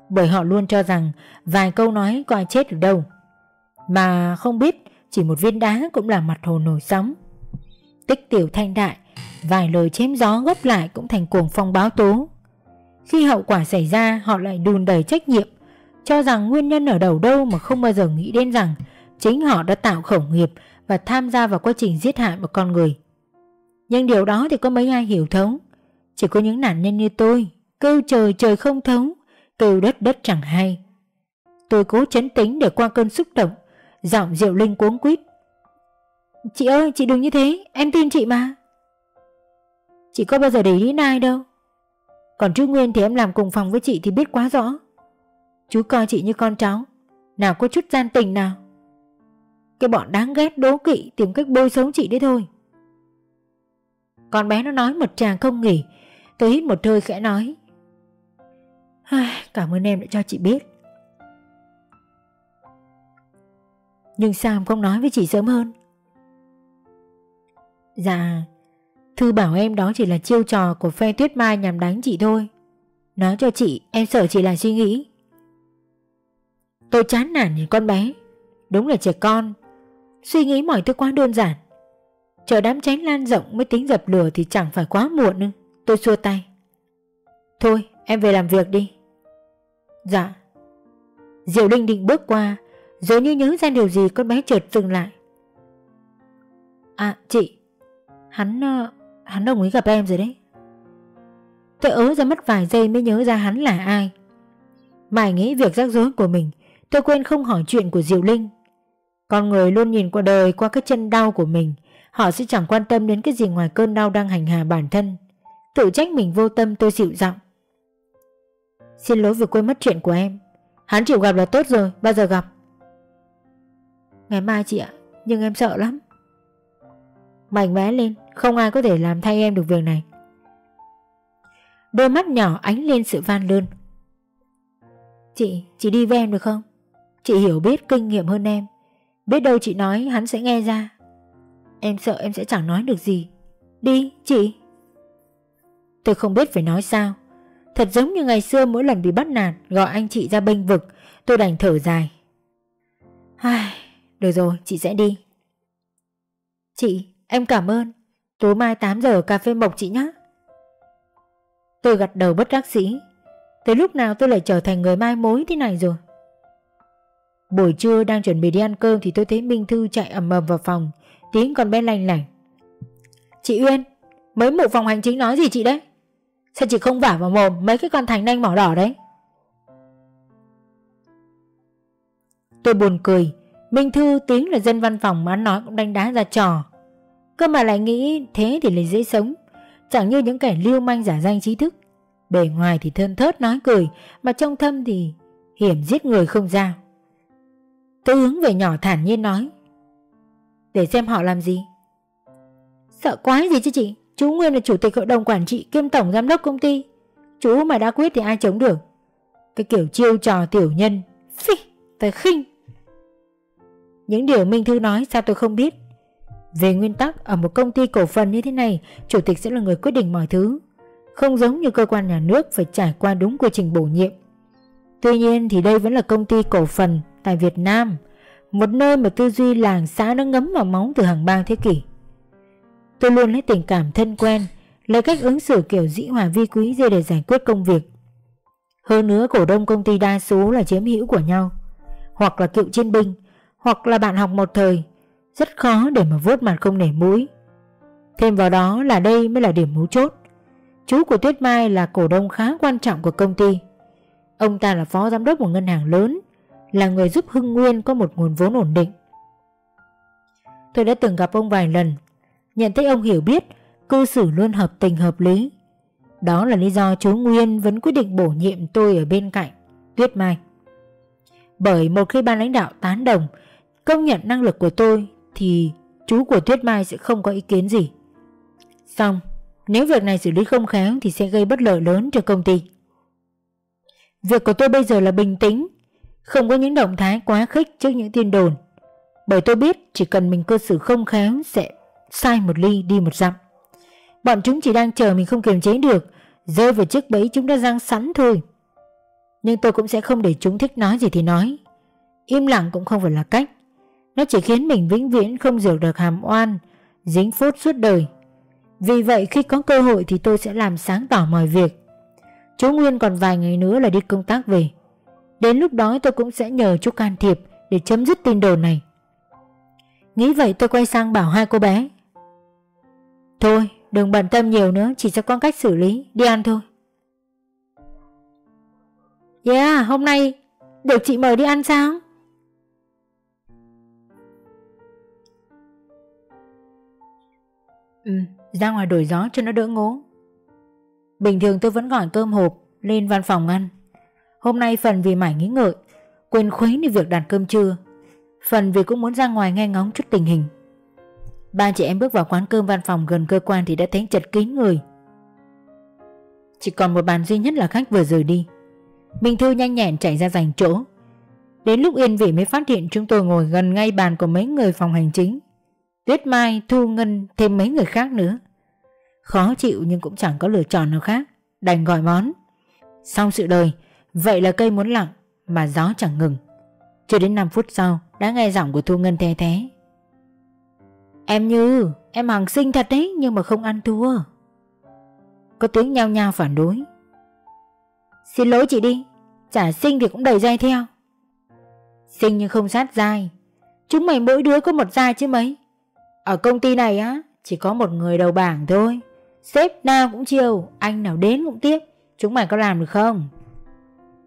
Bởi họ luôn cho rằng vài câu nói có ai chết được đâu mà không biết chỉ một viên đá cũng là mặt hồ nổi sóng. Tích tiểu thanh đại, Vài lời chém gió gấp lại cũng thành cuồng phong báo tố. Khi hậu quả xảy ra, họ lại đùn đầy trách nhiệm, Cho rằng nguyên nhân ở đầu đâu mà không bao giờ nghĩ đến rằng Chính họ đã tạo khẩu nghiệp và tham gia vào quá trình giết hại một con người. Nhưng điều đó thì có mấy ai hiểu thấu. Chỉ có những nạn nhân như tôi Kêu trời trời không thấu Kêu đất đất chẳng hay. Tôi cố chấn tĩnh để qua cơn xúc động Giọng Diệu Linh cuống quýt. Chị ơi, chị đừng như thế, Em tin chị mà. Chị có bao giờ để ý đến ai đâu. Còn chú Nguyên thì em làm cùng phòng với chị thì biết quá rõ. Chú coi chị như con cháu, Nào có chút gian tình nào. Cái bọn đáng ghét, đố kỵ, Tìm cách bôi xấu chị đấy thôi. Con bé nó nói một tràng không nghỉ, Tôi hít một hơi khẽ nói. Cảm ơn em đã cho chị biết. Nhưng sao em không nói với chị sớm hơn Dạ Thư bảo em đó chỉ là chiêu trò của phe tuyết mai nhằm đánh chị thôi Nói cho chị em sợ chị là suy nghĩ Tôi chán nản nhìn con bé Đúng là trẻ con Suy nghĩ mọi thứ quá đơn giản Chờ đám cháy lan rộng mới tính dập lửa thì chẳng phải quá muộn nữa. Tôi xua tay. Thôi, em về làm việc đi. Dạ. Diệu Linh định bước qua, rồi như nhớ ra điều gì con bé chợt dừng lại. À, chị, hắn, ờ, hắn đồng ý gặp em rồi đấy. Tôi ớ ra mất vài giây mới nhớ ra hắn là ai. Mãi nghĩ việc rắc rối của mình, tôi quên không hỏi chuyện của Diệu Linh. Con người luôn nhìn qua đời qua cái chân đau của mình, họ sẽ chẳng quan tâm đến cái gì ngoài cơn đau đang hành hạ bản thân. Tự trách mình vô tâm tôi dịu giọng. Xin lỗi vì quên mất chuyện của em. Hắn chịu gặp là tốt rồi, bao giờ gặp? Ngày mai chị ạ, nhưng em sợ lắm. Mạnh mẽ lên, không ai có thể làm thay em được việc này. Đôi mắt nhỏ ánh lên sự van lươn. Chị, chị đi với em được không? Chị hiểu biết kinh nghiệm hơn em. Biết đâu chị nói hắn sẽ nghe ra. Em sợ em sẽ chẳng nói được gì. Đi, chị. Tôi không biết phải nói sao. Thật giống như ngày xưa mỗi lần bị bắt nạt gọi anh chị ra bênh vực, tôi đành thở dài. Ai, được rồi, chị sẽ đi. Chị, em cảm ơn. Tối mai 8 giờ cà phê mộc chị nhé. Tôi gật đầu bất đắc sĩ. Tới lúc nào tôi lại trở thành người mai mối thế này rồi. Buổi trưa đang chuẩn bị đi ăn cơm thì tôi thấy Minh Thư chạy ầm ầm vào phòng, tiếng con bé lanh lảnh. Chị Uyên, mấy mụ phòng hành chính nói gì chị đấy? Sao chị không vả vào mồm mấy cái con thành nanh mỏ đỏ đấy? Tôi buồn cười, Minh Thư tiếng là dân văn phòng mà nói cũng đánh đá ra trò. Cơ mà lại nghĩ thế thì lại dễ sống, chẳng như những kẻ lưu manh giả danh trí thức. Bề ngoài thì thơn thớt nói cười, mà trong thâm thì hiểm giết người không ra. Tôi hướng về nhỏ thản nhiên nói Để xem họ làm gì. Sợ quái gì chứ chị? Chú Nguyên là chủ tịch hội đồng quản trị kiêm tổng giám đốc công ty. Chú mà đã quyết thì ai chống được? Cái kiểu chiêu trò tiểu nhân. Phi, tôi khinh. Những điều Minh Thư nói sao tôi không biết Về nguyên tắc Ở một công ty cổ phần như thế này Chủ tịch sẽ là người quyết định mọi thứ Không giống như cơ quan nhà nước Phải trải qua đúng quy trình bổ nhiệm Tuy nhiên thì đây vẫn là công ty cổ phần tại Việt Nam, một nơi mà tư duy làng xã nó ngấm vào máu từ hàng bao thế kỷ. Tôi luôn lấy tình cảm thân quen, lấy cách ứng xử kiểu dĩ hòa vi quý ra để giải quyết công việc. Hơn nữa cổ đông công ty đa số là chiếm hữu của nhau, hoặc là cựu chiến binh, hoặc là bạn học một thời, rất khó để mà vuốt mặt không nể mũi. Thêm vào đó là đây mới là điểm mấu chốt. Chú của Tuyết Mai là cổ đông khá quan trọng của công ty. Ông ta là phó giám đốc một ngân hàng lớn là người giúp Hưng Nguyên có một nguồn vốn ổn định. Tôi đã từng gặp ông vài lần, nhận thấy ông hiểu biết, cư xử luôn hợp tình hợp lý. Đó là lý do chú Nguyên vẫn quyết định bổ nhiệm tôi ở bên cạnh, Tuyết Mai. Bởi một khi ban lãnh đạo tán đồng, công nhận năng lực của tôi thì chú của Tuyết Mai sẽ không có ý kiến gì. Xong, nếu việc này xử lý không khéo thì sẽ gây bất lợi lớn cho công ty. Việc của tôi bây giờ là bình tĩnh không có những động thái quá khích trước những tin đồn. Bởi tôi biết chỉ cần mình cơ xử không khéo Sẽ sai một ly đi một dặm. Bọn chúng chỉ đang chờ mình không kiềm chế được Rơi vào chiếc bẫy chúng đã răng sẵn thôi. Nhưng tôi cũng sẽ không để chúng thích nói gì thì nói. Im lặng cũng không phải là cách. Nó chỉ khiến mình vĩnh viễn không rửa được hàm oan Dính phốt suốt đời Vì vậy khi có cơ hội thì tôi sẽ làm sáng tỏ mọi việc Chú Nguyên còn vài ngày nữa là đi công tác về Đến lúc đó tôi cũng sẽ nhờ chú can thiệp để chấm dứt tin đồn này. Nghĩ vậy tôi quay sang bảo hai cô bé. Thôi, đừng bận tâm nhiều nữa, chỉ cho con cách xử lý, đi ăn thôi. Yeah, hôm nay được chị mời đi ăn sao? Ừ, ra ngoài đổi gió cho nó đỡ ngố. Bình thường tôi vẫn gọi cơm hộp lên văn phòng ăn. Hôm nay phần vì mải nghĩ ngợi Quên khuấy đi việc đặt cơm trưa. Phần vì cũng muốn ra ngoài nghe ngóng chút tình hình. Ba chị em bước vào quán cơm văn phòng gần cơ quan thì đã thấy chật kín người. Chỉ còn một bàn duy nhất là khách vừa rời đi. Minh Thư nhanh nhẹn chạy ra giành chỗ. Đến lúc yên vị mới phát hiện chúng tôi ngồi gần ngay bàn của mấy người phòng hành chính. Tuyết Mai, Thu Ngân thêm mấy người khác nữa Khó chịu nhưng cũng chẳng có lựa chọn nào khác Đành gọi món Xong sự đời Vậy là cây muốn lặng mà gió chẳng ngừng. Chưa đến 5 phút sau đã nghe giọng của Thu Ngân the thế. Em Như, em hàng sinh thật đấy nhưng mà không ăn thua. Có tiếng nhao nhao phản đối. Xin lỗi chị đi, chả sinh thì cũng đầy dây theo. Sinh nhưng không sát dai. Chúng mày mỗi đứa có một dai chứ mấy. Ở công ty này á, chỉ có một người đầu bảng thôi. Sếp nào cũng chiều, anh nào đến cũng tiếp. Chúng mày có làm được không?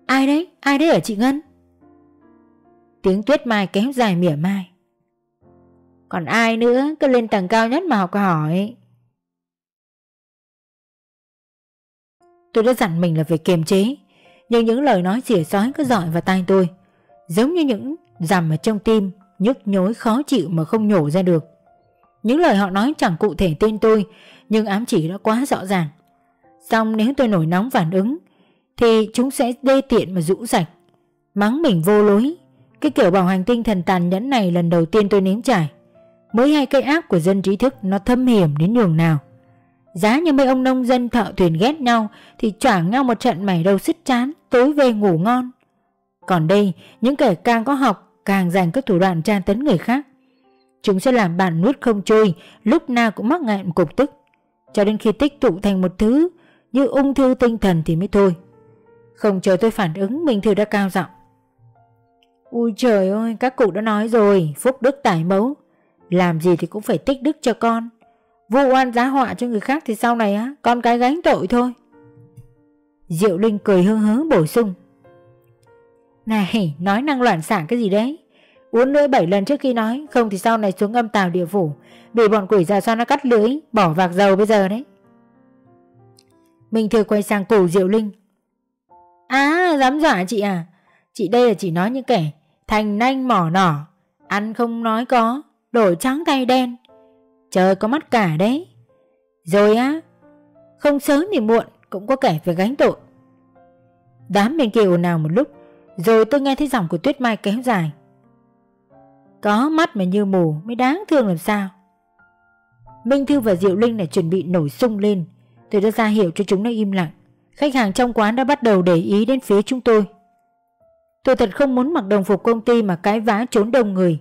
Ai đấy? Ai đấy ở chị Ngân? Tiếng tuyết mai kéo dài mỉa mai. Còn ai nữa cứ lên tầng cao nhất mà học hỏi. Tôi đã dặn mình là phải kiềm chế, nhưng những lời nói xỉa xói cứ dọi vào tai tôi, giống như những rằm ở trong tim, nhức nhối khó chịu mà không nhổ ra được. Những lời họ nói chẳng cụ thể tên tôi, nhưng ám chỉ đã quá rõ ràng. Xong nếu tôi nổi nóng phản ứng, thì chúng sẽ đê tiện mà rũ sạch, mắng mình vô lối. Cái kiểu bảo hành tinh thần tàn nhẫn này lần đầu tiên tôi nếm trải. Mới hai cây ác của dân trí thức nó thâm hiểm đến nhường nào. Giá như mấy ông nông dân thợ thuyền ghét nhau thì choảng nhau một trận mày đầu xích chán, tối về ngủ ngon. Còn đây, những kẻ càng có học càng dành các thủ đoạn tra tấn người khác. Chúng sẽ làm bạn nuốt không trôi, lúc nào cũng mắc ngạn cục tức. Cho đến khi tích tụ thành một thứ như ung thư tinh thần thì mới thôi. Không chờ tôi phản ứng, Minh Thư đã cao giọng. Ui trời ơi, các cụ đã nói rồi, phúc đức tải mẫu. Làm gì thì cũng phải tích đức cho con. Vô oan giá họa cho người khác thì sau này á, con cái gánh tội thôi. Diệu Linh cười hương hớ bổ sung. Này, nói năng loạn xả cái gì đấy? Uống lưỡi bảy lần trước khi nói, không thì sau này xuống âm tàu địa phủ, bị bọn quỷ già xoan nó cắt lưỡi, bỏ vạc dầu bây giờ đấy. Minh Thư quay sang cổ Diệu Linh. À, dám dọa chị à? Chị đây là chỉ nói những kẻ thành nanh mỏ nỏ, ăn không nói có, đổi trắng tay đen. Trời có mắt cả đấy. Rồi á, không sớm thì muộn cũng có kẻ phải gánh tội. Đám bên kia ồn ào một lúc, rồi tôi nghe thấy giọng của Tuyết Mai kéo dài. Có mắt mà như mù mới đáng thương làm sao. Minh Thư và Diệu Linh lại chuẩn bị nổi sung lên. Tôi đã ra hiệu cho chúng nó im lặng. Khách hàng trong quán đã bắt đầu để ý đến phía chúng tôi. Tôi thật không muốn mặc đồng phục công ty mà cái vá trốn đông người.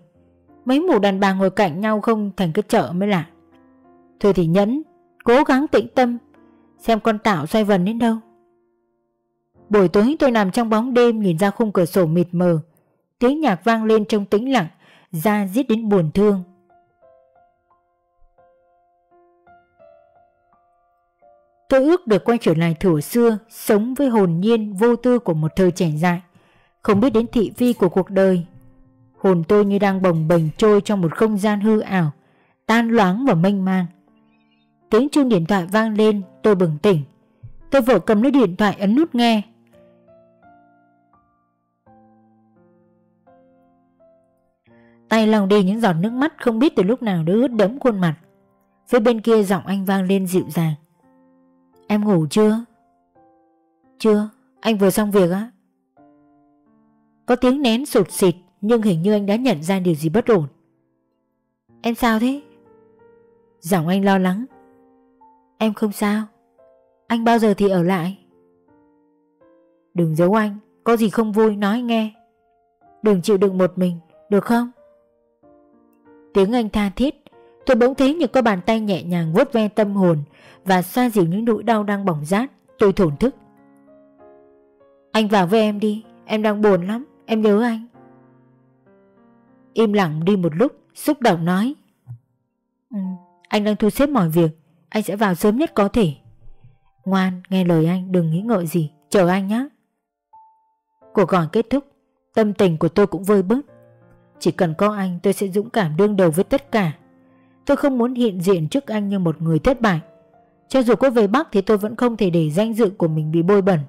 Mấy mụ đàn bà ngồi cạnh nhau không thành cái chợ mới lạ. Thôi thì nhẫn, cố gắng tĩnh tâm, xem con tạo xoay vần đến đâu. Buổi tối tôi nằm trong bóng đêm nhìn ra khung cửa sổ mịt mờ. Tiếng nhạc vang lên trong tĩnh lặng, ra giết đến buồn thương. Tôi ước được quay trở lại thủa xưa, sống với hồn nhiên vô tư của một thời trẻ dại, không biết đến thị phi của cuộc đời. Hồn tôi như đang bồng bềnh trôi trong một không gian hư ảo, tan loáng và mênh mang. Tiếng chuông điện thoại vang lên, tôi bừng tỉnh. Tôi vội cầm lấy điện thoại ấn nút nghe. Tay lòng đi những giọt nước mắt không biết từ lúc nào đã ướt đẫm khuôn mặt. Phía bên kia giọng anh vang lên dịu dàng. Em ngủ chưa? Chưa, anh vừa xong việc á. Có tiếng nén sụt xịt nhưng hình như anh đã nhận ra điều gì bất ổn. Em sao thế? Giọng anh lo lắng. Em không sao. Anh bao giờ thì ở lại? Đừng giấu anh, có gì không vui nói nghe. Đừng chịu đựng một mình, được không? Tiếng anh tha thiết, tôi bỗng thấy như có bàn tay nhẹ nhàng vuốt ve tâm hồn và xoa dịu những nỗi đau đang bỏng rát, tôi thổn thức. Anh vào với em đi, em đang buồn lắm, em nhớ anh. Im lặng đi một lúc, xúc động nói. Ừ, anh đang thu xếp mọi việc, anh sẽ vào sớm nhất có thể. Ngoan, nghe lời anh, đừng nghĩ ngợi gì, chờ anh nhé. Cuộc gọi kết thúc, tâm tình của tôi cũng vơi bớt. Chỉ cần có anh tôi sẽ dũng cảm đương đầu với tất cả. Tôi không muốn hiện diện trước anh như một người thất bại. Cho dù có về Bắc thì tôi vẫn không thể để danh dự của mình bị bôi bẩn.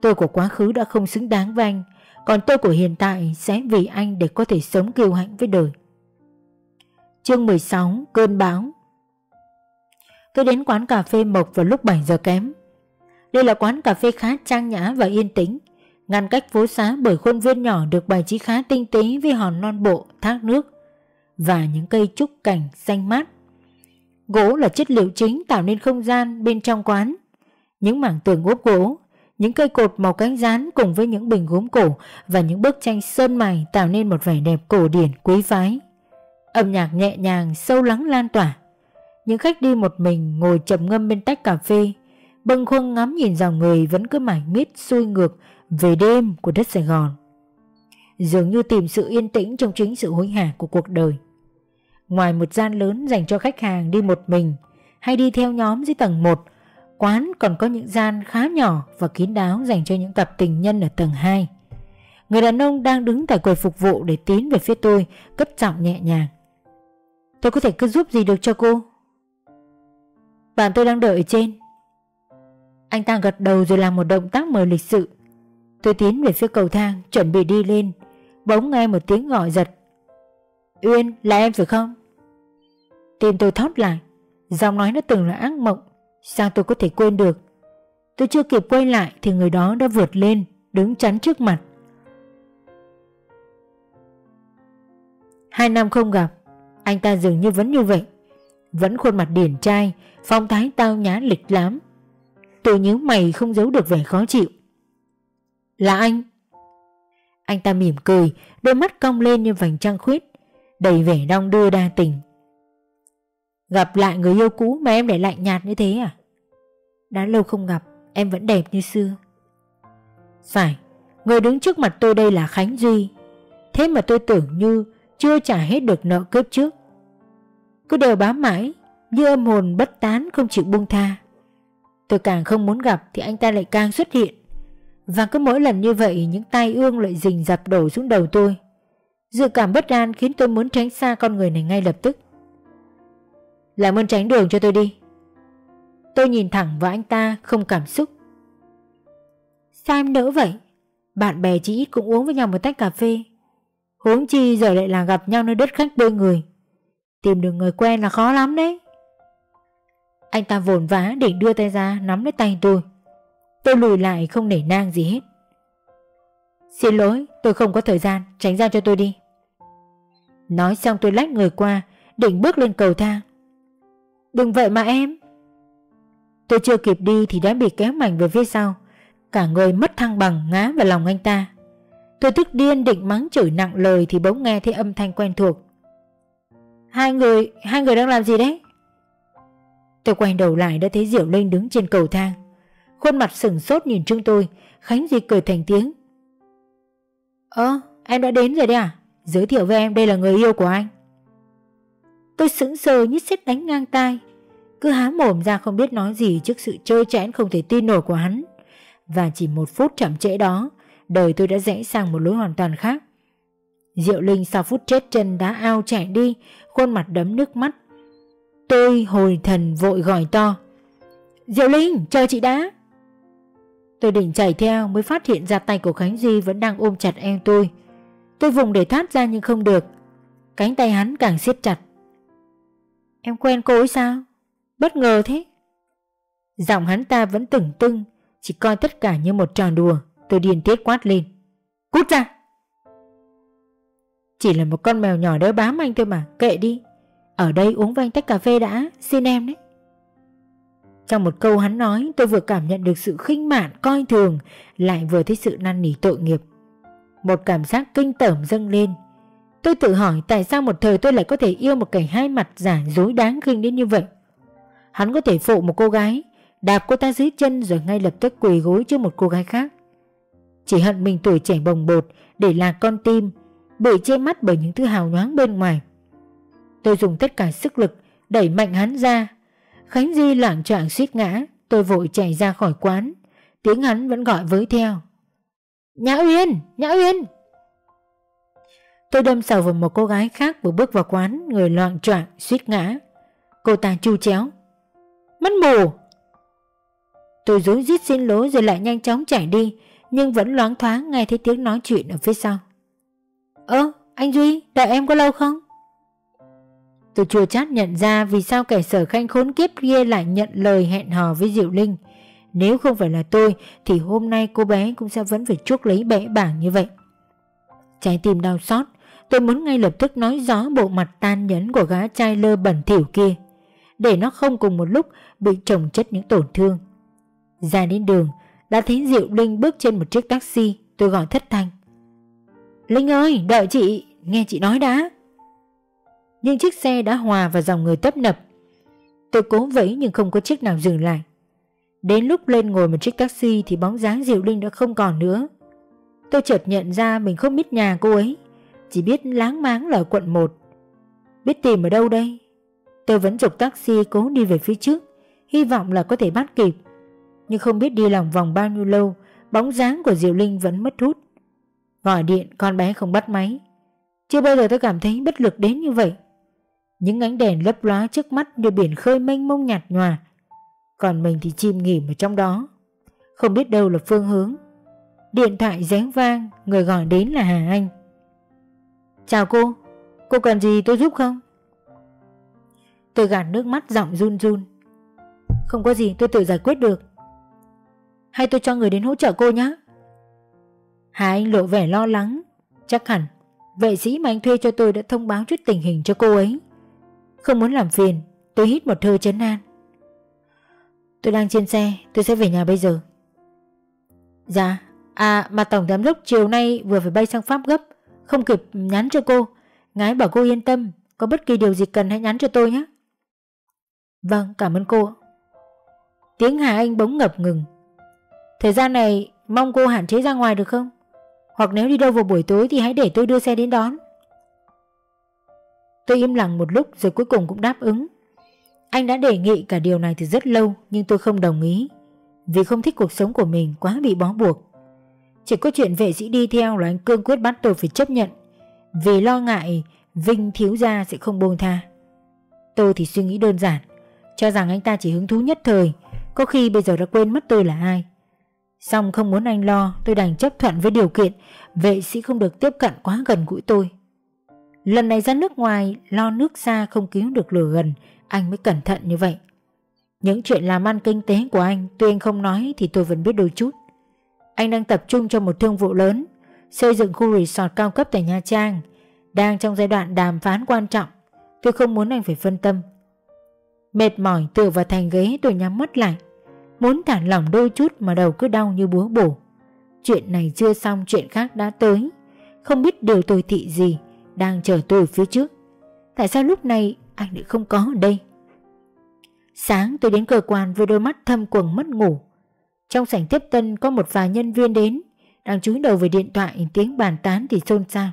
Tôi của quá khứ đã không xứng đáng với anh, còn tôi của hiện tại sẽ vì anh để có thể sống kiêu hãnh với đời. Chương 16 Cơn báo Tôi đến quán cà phê Mộc vào lúc 7 giờ kém. Đây là quán cà phê khá trang nhã và yên tĩnh, ngăn cách phố xá bởi khuôn viên nhỏ được bài trí khá tinh tế với hòn non bộ, thác nước và những cây trúc cảnh xanh mát. Gỗ là chất liệu chính tạo nên không gian bên trong quán. Những mảng tường ốp gỗ, những cây cột màu cánh rán cùng với những bình gốm cổ và những bức tranh sơn mài tạo nên một vẻ đẹp cổ điển quý phái. Âm nhạc nhẹ nhàng sâu lắng lan tỏa Những khách đi một mình ngồi trầm ngâm bên tách cà phê Bâng khuâng ngắm nhìn dòng người vẫn cứ mải miết xuôi ngược về đêm của đất Sài Gòn, Dường như tìm sự yên tĩnh trong chính sự hối hả của cuộc đời. Ngoài một gian lớn dành cho khách hàng đi một mình hay đi theo nhóm dưới tầng 1 Quán còn có những gian khá nhỏ và kín đáo dành cho những cặp tình nhân ở tầng 2 Người đàn ông đang đứng tại quầy phục vụ để tiến về phía tôi, Cất giọng nhẹ nhàng. Tôi có thể cứ giúp gì được cho cô? Bạn tôi đang đợi ở trên. Anh ta gật đầu rồi làm một động tác mời lịch sự. Tôi tiến về phía cầu thang, Chuẩn bị đi lên. Bỗng nghe một tiếng gọi giật. Uyên, là em phải không? Tim tôi thót lại. Giọng nói nó từng là ác mộng. Sao tôi có thể quên được? Tôi chưa kịp quay lại Thì người đó đã vượt lên, Đứng chắn trước mặt. Hai năm không gặp, Anh ta dường như vẫn như vậy. Vẫn khuôn mặt điển trai, Phong thái tao nhã lịch lắm Tôi nhớ mày không giấu được vẻ khó chịu. Là anh Anh ta mỉm cười Đôi mắt cong lên như vành trăng khuyết Đầy vẻ đong đưa đa tình Gặp lại người yêu cũ mà em để lạnh nhạt như thế à Đã lâu không gặp Em vẫn đẹp như xưa Phải Người đứng trước mặt tôi đây là Khánh Duy Thế mà tôi tưởng như chưa trả hết được nợ cướp trước. Cứ đều bám mãi, như âm hồn bất tán không chịu buông tha. Tôi càng không muốn gặp thì anh ta lại càng xuất hiện. Và cứ mỗi lần như vậy, những tay ương lại rình dập đổ xuống đầu tôi. Dự cảm bất an khiến tôi muốn tránh xa con người này ngay lập tức. Làm ơn tránh đường cho tôi đi. Tôi nhìn thẳng vào anh ta, không cảm xúc. Sao em nỡ vậy? Bạn bè chỉ ít cũng uống với nhau một tách cà phê Huống chi giờ lại là gặp nhau nơi đất khách đôi người Tìm được người quen là khó lắm đấy Anh ta vồn vã để đưa tay ra, nắm lấy tay tôi Tôi lùi lại không nể nang gì hết Xin lỗi tôi không có thời gian Tránh ra cho tôi đi Nói xong tôi lách người qua Định bước lên cầu thang Đừng vậy mà em Tôi chưa kịp đi thì đã bị kéo mạnh về phía sau Cả người mất thăng bằng ngã vào lòng anh ta Tôi tức điên định mắng chửi nặng lời thì bỗng nghe thấy âm thanh quen thuộc. Hai người, hai người đang làm gì đấy? Tôi quay đầu lại đã thấy Diệu Linh đứng trên cầu thang. Khuôn mặt sừng sốt nhìn chúng tôi, Khánh Di cười thành tiếng. Ơ, em đã đến rồi đấy à? Giới thiệu với em đây là người yêu của anh. Tôi sững sờ như xét đánh ngang tai. Cứ há mồm ra không biết nói gì trước sự trơ chẽn không thể tin nổi của hắn. Và chỉ một phút chậm trễ đó, đời tôi đã rẽ sang một lối hoàn toàn khác. Diệu Linh sau phút chết chân đã ao chạy đi, khuôn mặt đấm nước mắt. Tôi hồi thần vội gọi to. Diệu Linh, chờ chị đã. Tôi định chạy theo mới phát hiện ra tay của Khánh Duy vẫn đang ôm chặt em tôi. Tôi vùng để thoát ra nhưng không được. Cánh tay hắn càng siết chặt. Em quen cô ấy sao? Bất ngờ thế. Giọng hắn ta vẫn tửng tưng, chỉ coi tất cả như một trò đùa. Tôi điên tiết quát lên Cút ra Chỉ là một con mèo nhỏ đỡ bám anh thôi mà Kệ đi Ở đây uống với anh tách cà phê đã Xin em đấy trong một câu hắn nói, tôi vừa cảm nhận được sự khinh mạn, coi thường, Lại vừa thấy sự năn nỉ tội nghiệp. Một cảm giác kinh tởm dâng lên. Tôi tự hỏi tại sao một thời tôi lại có thể yêu một cảnh hai mặt giả dối đáng khinh đến như vậy. Hắn có thể phụ một cô gái, Đạp cô ta dưới chân rồi ngay lập tức quỳ gối trước một cô gái khác. Chỉ hận mình tuổi trẻ bồng bột, Để lạc con tim, Bị che mắt bởi những thứ hào nhoáng bên ngoài. Tôi dùng tất cả sức lực Đẩy mạnh hắn ra Khánh Di loạn trạng suýt ngã Tôi vội chạy ra khỏi quán. Tiếng hắn vẫn gọi với theo. Nhã Uyên, Nhã Uyên. Tôi đâm sầu vào một cô gái khác vừa bước vào quán Người loạn trọng suýt ngã. Cô ta chu chéo. Mất mù. Tôi dối rít xin lỗi rồi lại nhanh chóng chạy đi nhưng vẫn loáng thoáng nghe thấy tiếng nói chuyện ở phía sau. Ơ, anh Duy, đợi em có lâu không? Tôi chưa chắc nhận ra vì sao kẻ sở khanh khốn kiếp kia lại nhận lời hẹn hò với Diệu Linh. Nếu không phải là tôi thì hôm nay cô bé cũng sẽ vẫn phải chuốc lấy bẽ bảng như vậy. Trái tim đau xót, tôi muốn ngay lập tức nói rõ bộ mặt tan nhẫn của gã trai lơ bẩn thỉu kia. Để nó không cùng một lúc bị trồng chất những tổn thương. Ra đến đường, đã thấy Diệu Linh bước trên một chiếc taxi Tôi gọi thất thanh Linh ơi đợi chị Nghe chị nói đã nhưng chiếc xe đã hòa vào dòng người tấp nập. Tôi cố vẫy nhưng không có chiếc nào dừng lại. Đến lúc lên ngồi một chiếc taxi Thì bóng dáng Diệu Linh đã không còn nữa. Tôi chợt nhận ra mình không biết nhà cô ấy, Chỉ biết láng máng là ở quận 1 Biết tìm ở đâu đây? Tôi vẫn dục taxi cố đi về phía trước, Hy vọng là có thể bắt kịp. Nhưng không biết đi lòng vòng bao nhiêu lâu, Bóng dáng của Diệu Linh vẫn mất hút. Gọi điện, con bé không bắt máy. Chưa bao giờ tôi cảm thấy bất lực đến như vậy. Những ánh đèn lấp lóa trước mắt như biển khơi mênh mông nhạt nhòa. Còn mình thì chìm nghỉm ở trong đó. Không biết đâu là phương hướng. Điện thoại réng vang, Người gọi đến là Hà Anh. Chào cô Cô cần gì tôi giúp không? Tôi gạt nước mắt giọng run run. Không có gì, tôi tự giải quyết được. Hay tôi cho người đến hỗ trợ cô nhé Hà Anh lộ vẻ lo lắng. Chắc hẳn, Vệ sĩ mà anh thuê cho tôi đã thông báo chút tình hình cho cô ấy. Không muốn làm phiền, Tôi hít một hơi chấn an. Tôi đang trên xe, Tôi sẽ về nhà bây giờ. Dạ À mà Tổng Giám đốc chiều nay vừa phải bay sang Pháp gấp, Không kịp nhắn cho cô. Ngái bảo cô yên tâm, Có bất kỳ điều gì cần hãy nhắn cho tôi nhé. Vâng cảm ơn cô. Tiếng Hà Anh bỗng ngập ngừng. Thời gian này, mong cô hạn chế ra ngoài được không? Hoặc nếu đi đâu vào buổi tối Thì hãy để tôi đưa xe đến đón. Tôi im lặng một lúc Rồi cuối cùng cũng đáp ứng. Anh đã đề nghị cả điều này từ rất lâu, Nhưng tôi không đồng ý. Vì không thích cuộc sống của mình quá bị bó buộc. Chỉ có chuyện vệ sĩ đi theo là anh cương quyết bắt tôi phải chấp nhận. Vì lo ngại Vinh thiếu gia sẽ không buông tha. Tôi thì suy nghĩ đơn giản, Cho rằng anh ta chỉ hứng thú nhất thời, Có khi bây giờ đã quên mất tôi là ai. Xong không muốn anh lo, Tôi đành chấp thuận với điều kiện Vệ sĩ không được tiếp cận quá gần gũi tôi. Lần này ra nước ngoài, Lo nước xa không cứu được lửa gần. Anh mới cẩn thận như vậy. Những chuyện làm ăn kinh tế của anh, Tuy anh không nói thì tôi vẫn biết đôi chút. Anh đang tập trung cho một thương vụ lớn, Xây dựng khu resort cao cấp tại Nha Trang, Đang trong giai đoạn đàm phán quan trọng. Tôi không muốn anh phải phân tâm. Mệt mỏi tựa vào thành ghế tôi nhắm mắt lại. Muốn thả lỏng đôi chút mà đầu cứ đau như búa bổ. Chuyện này chưa xong, chuyện khác đã tới. Không biết điều tồi thị gì. Đang chờ tôi ở phía trước. Tại sao lúc này anh lại không có ở đây? Sáng tôi đến cơ quan với đôi mắt thâm quầng mất ngủ. Trong sảnh tiếp tân có một vài nhân viên đến, Đang chúi đầu về điện thoại, tiếng bàn tán thì xôn xao.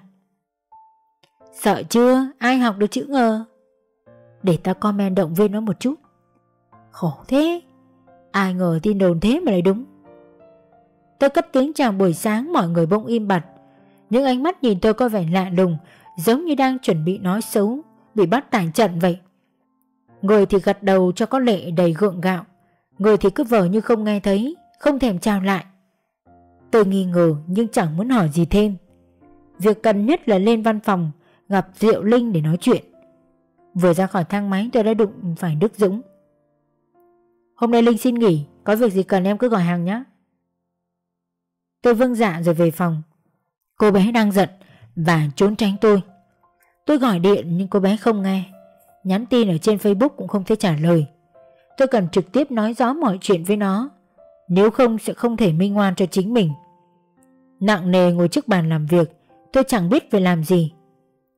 Sợ chưa? Ai học được chữ ngờ Để ta comment động viên nó một chút. Khổ thế. Ai ngờ tin đồn thế mà lại đúng. Tôi cất tiếng chào buổi sáng, mọi người bỗng im bặt. Những ánh mắt nhìn tôi có vẻ lạ lùng Giống như đang chuẩn bị nói xấu, Bị bắt tại trận vậy. Người thì gật đầu cho có lệ đầy gượng gạo, Người thì cứ vờ như không nghe thấy, Không thèm chào lại. Tôi nghi ngờ nhưng chẳng muốn hỏi gì thêm. Việc cần nhất là lên văn phòng, Gặp Diệu Linh để nói chuyện. Vừa ra khỏi thang máy tôi đã đụng phải Đức Dũng. Hôm nay Linh xin nghỉ, Có việc gì cần em cứ gọi hàng nhé. Tôi vâng dạ rồi về phòng. Cô bé đang giận và trốn tránh tôi. Tôi gọi điện nhưng cô bé không nghe. Nhắn tin ở trên Facebook cũng không thể trả lời. Tôi cần trực tiếp nói rõ mọi chuyện với nó. Nếu không sẽ không thể minh ngoan cho chính mình. Nặng nề ngồi trước bàn làm việc, Tôi chẳng biết phải làm gì.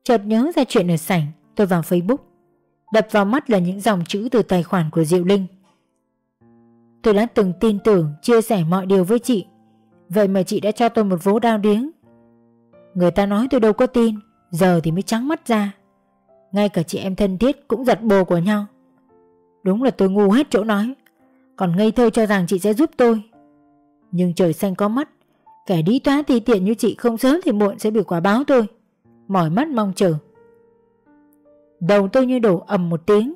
Chợt nhớ ra chuyện ở sảnh, Tôi vào Facebook. Đập vào mắt là những dòng chữ từ tài khoản của Diệu Linh. Tôi đã từng tin tưởng, chia sẻ mọi điều với chị. Vậy mà chị đã cho tôi một vố đau điếng. Người ta nói tôi đâu có tin, Giờ thì mới trắng mắt ra. Ngay cả chị em thân thiết cũng giật bồ của nhau. Đúng là tôi ngu hết chỗ nói, Còn ngây thơ cho rằng chị sẽ giúp tôi. Nhưng trời xanh có mắt, Kẻ đi toá ti tiện như chị không sớm thì muộn sẽ bị quả báo tôi. Mỏi mắt mong chờ. Đầu tôi như đổ ầm một tiếng,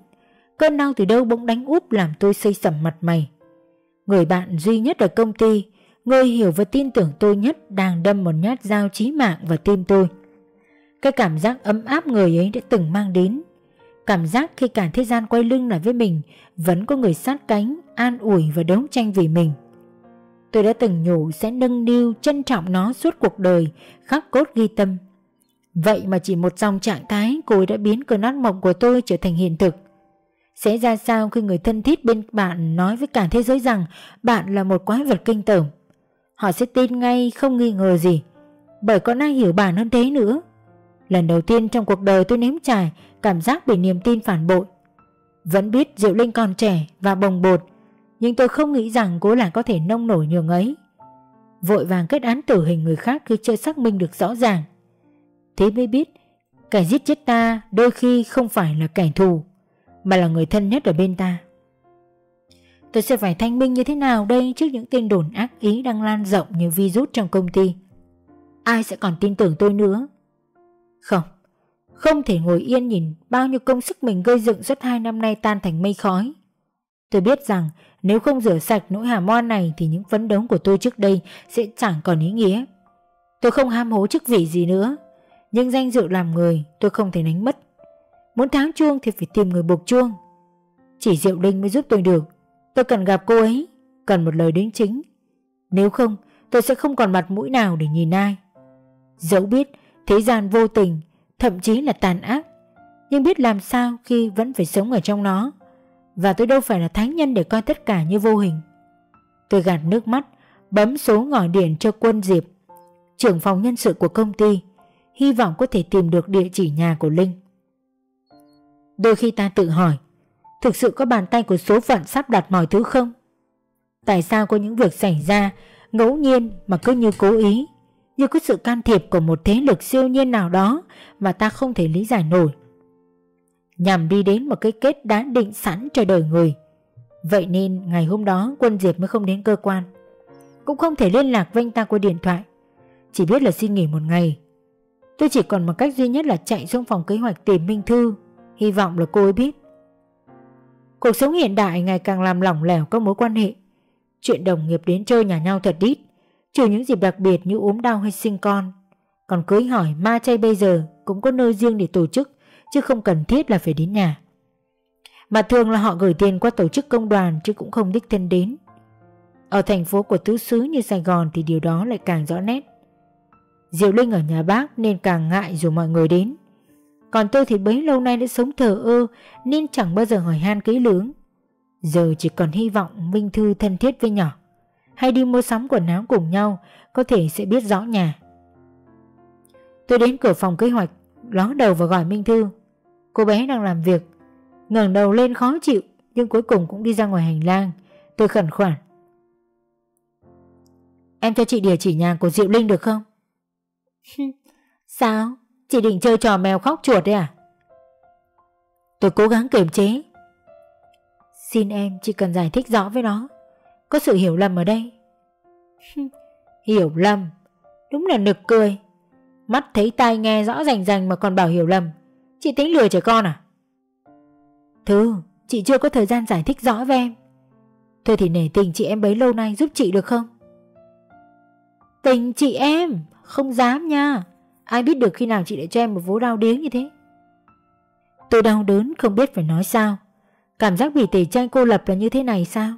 Cơn đau từ đâu bỗng đánh úp làm tôi xây sầm mặt mày. Người bạn duy nhất ở công ty Người hiểu và tin tưởng tôi nhất Đang đâm một nhát dao chí mạng vào tim tôi. Cái cảm giác ấm áp người ấy đã từng mang đến. Cảm giác khi cả thế gian quay lưng lại với mình, Vẫn có người sát cánh, An ủi và đấu tranh vì mình. Tôi đã từng nhủ sẽ nâng niu, Trân trọng nó suốt cuộc đời, Khắc cốt ghi tâm. Vậy mà chỉ một dòng trạng thái, Cô ấy đã biến cơn ác mộng của tôi trở thành hiện thực. Sẽ ra sao khi người thân thiết bên bạn nói với cả thế giới rằng bạn là một quái vật kinh tởm? Họ sẽ tin ngay không nghi ngờ gì, bởi con ai hiểu bản hơn thế nữa. Lần đầu tiên trong cuộc đời tôi nếm trải cảm giác bị niềm tin phản bội. Vẫn biết Diệu Linh còn trẻ và bồng bột, nhưng tôi không nghĩ rằng cô lại có thể nông nổi nhường ấy. Vội vàng kết án tử hình người khác khi chưa xác minh được rõ ràng. Thế mới biết, kẻ giết chết ta đôi khi không phải là kẻ thù, mà là người thân nhất ở bên ta. Tôi sẽ phải thanh minh như thế nào đây trước những tin đồn ác ý đang lan rộng như virus trong công ty. Ai sẽ còn tin tưởng tôi nữa? Không, không thể ngồi yên nhìn bao nhiêu công sức mình gây dựng suốt hai năm nay tan thành mây khói. Tôi biết rằng nếu không rửa sạch nỗi hàm oan này thì những phấn đấu của tôi trước đây sẽ chẳng còn ý nghĩa. Tôi không ham hố chức vị gì nữa, nhưng danh dự làm người tôi không thể đánh mất. Muốn tháo chuông thì phải tìm người buộc chuông. Chỉ Diệu Linh mới giúp tôi được. Tôi cần gặp cô ấy, cần một lời đính chính. Nếu không, tôi sẽ không còn mặt mũi nào để nhìn ai. Dẫu biết thế gian vô tình, thậm chí là tàn ác, nhưng biết làm sao khi vẫn phải sống ở trong nó. Và tôi đâu phải là thánh nhân để coi tất cả như vô hình. Tôi gạt nước mắt, bấm số ngòi điện cho quân Diệp, trưởng phòng nhân sự của công ty, hy vọng có thể tìm được địa chỉ nhà của Linh. Đôi khi ta tự hỏi, thực sự có bàn tay của số phận sắp đặt mọi thứ không? Tại sao có những việc xảy ra ngẫu nhiên mà cứ như cố ý, như có sự can thiệp của một thế lực siêu nhiên nào đó mà ta không thể lý giải nổi? Nhằm đi đến một cái kết đã định sẵn cho đời người. Vậy nên ngày hôm đó quân Diệp mới không đến cơ quan. Cũng không thể liên lạc với anh ta qua điện thoại. Chỉ biết là xin nghỉ một ngày. Tôi chỉ còn một cách duy nhất là chạy xuống phòng kế hoạch tìm Minh Thư Hy vọng là cô ấy biết Cuộc sống hiện đại ngày càng làm lỏng lẻo các mối quan hệ. Chuyện đồng nghiệp đến chơi nhà nhau thật ít Trừ những dịp đặc biệt như ốm đau hay sinh con. Còn cưới hỏi ma chay bây giờ Cũng có nơi riêng để tổ chức, Chứ không cần thiết là phải đến nhà. Mà thường là họ gửi tiền qua tổ chức công đoàn Chứ cũng không đích thân đến. Ở thành phố của tứ xứ như Sài Gòn Thì điều đó lại càng rõ nét. Diệu Linh ở nhà bác nên càng ngại dù mọi người đến còn tôi thì bấy lâu nay đã sống thờ ơ, Nên chẳng bao giờ hỏi han kỹ lưỡng. Giờ chỉ còn hy vọng Minh Thư thân thiết với nhỏ. Hay đi mua sắm quần áo cùng nhau, Có thể sẽ biết rõ nhà. Tôi đến cửa phòng kế hoạch, Ló đầu và gọi Minh Thư. Cô bé đang làm việc. Ngẩng đầu lên khó chịu, Nhưng cuối cùng cũng đi ra ngoài hành lang. Tôi khẩn khoản. Em cho chị địa chỉ nhà của Diệu Linh được không? Sao? Chị định chơi trò mèo khóc chuột đấy à? Tôi cố gắng kiềm chế. Xin em chỉ cần giải thích rõ với nó. Có sự hiểu lầm ở đây. hiểu lầm? Đúng là nực cười. Mắt thấy tai nghe rõ rành rành mà còn bảo hiểu lầm. Chị tính lừa trẻ con à? Thư, chị chưa có thời gian giải thích rõ với em. Thôi thì nể tình chị em bấy lâu nay giúp chị được không? Tình chị em, không dám nha. Ai biết được khi nào chị lại cho em một vố đau điếng như thế? Tôi đau đớn, không biết phải nói sao. Cảm giác bị tẩy chay cô lập là như thế này sao?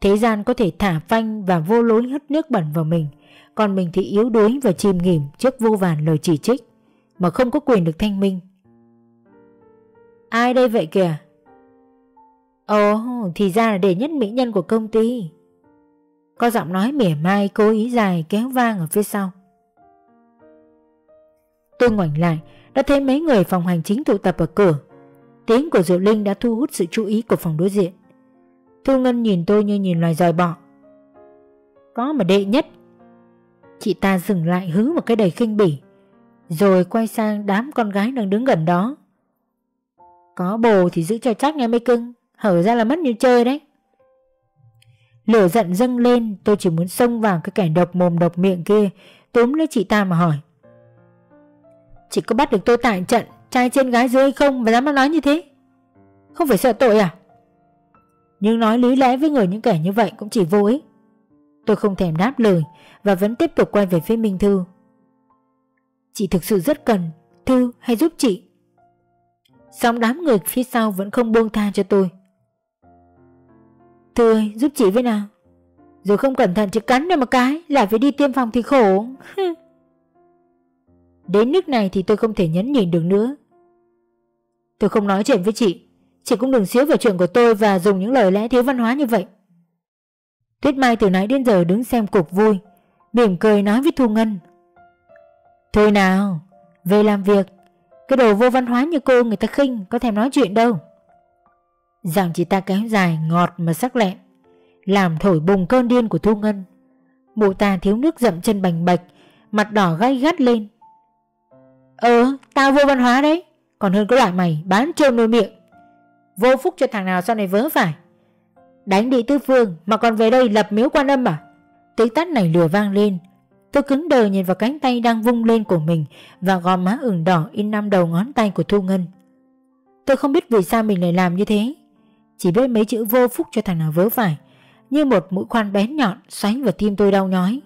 Thế gian có thể thả phanh và vô lối hất nước bẩn vào mình, Còn mình thì yếu đuối và chìm nghỉm trước vô vàn lời chỉ trích, Mà không có quyền được thanh minh. Ai đây vậy kìa? Ồ, thì ra là đệ nhất mỹ nhân của công ty. Có giọng nói mỉa mai, cố ý dài kéo vang ở phía sau. Tôi ngoảnh lại, Đã thấy mấy người phòng hành chính tụ tập ở cửa. Tiếng của Diệu Linh đã thu hút sự chú ý của phòng đối diện. Thu Ngân nhìn tôi như nhìn loài dòi bọ. Có mà đệ nhất. Chị ta dừng lại hứ một cái đầy khinh bỉ, Rồi quay sang đám con gái đang đứng gần đó. Có bồ thì giữ cho chắc nghe mấy cưng, Hở ra là mất như chơi đấy. Lửa giận dâng lên, Tôi chỉ muốn xông vào cái kẻ độc mồm độc miệng kia, Túm lấy chị ta mà hỏi chỉ có bắt được tôi tại trận, Trai trên gái dưới không mà dám nói như thế? Không phải sợ tội à? Nhưng nói lý lẽ với người, những kẻ như vậy Cũng chỉ vô ích. Tôi không thèm đáp lời Và vẫn tiếp tục quay về phía Minh Thư. Chị thực sự rất cần Thư hay giúp chị? Xong đám người phía sau vẫn không buông tha cho tôi. Thư ơi, giúp chị với nào. Rồi không cẩn thận chị cắn ra một cái, Lại phải đi tiêm phòng thì khổ. Đến nước này thì tôi không thể nhấn nhịn được nữa. Tôi không nói chuyện với chị. Chị cũng đừng xíu vào chuyện của tôi Và dùng những lời lẽ thiếu văn hóa như vậy. Tuyết Mai từ nãy đến giờ đứng xem cuộc vui Mỉm cười nói với Thu Ngân. Thôi nào Về làm việc. Cái đồ vô văn hóa như cô người ta khinh Có thèm nói chuyện đâu. Giọng chị ta kéo dài ngọt mà sắc lẹm, Làm thổi bùng cơn điên của Thu Ngân. Mụ ta thiếu nước dậm chân bành bạch Mặt đỏ gai gắt lên. Ờ tao vô văn hóa đấy. Còn hơn cái loại mày bán trơn đôi miệng. Vô phúc cho thằng nào sau này vớ phải. Đánh đi tư phương, Mà còn về đây lập miếu quan âm à? Tiếng tắt này lửa vang lên. Tôi cứng đờ nhìn vào cánh tay đang vung lên của mình Và gò má ửng đỏ in năm đầu ngón tay của Thu Ngân. Tôi không biết vì sao mình lại làm như thế. Chỉ biết mấy chữ vô phúc cho thằng nào vớ phải, Như một mũi khoan bén nhọn xoáy vào tim tôi đau nhói.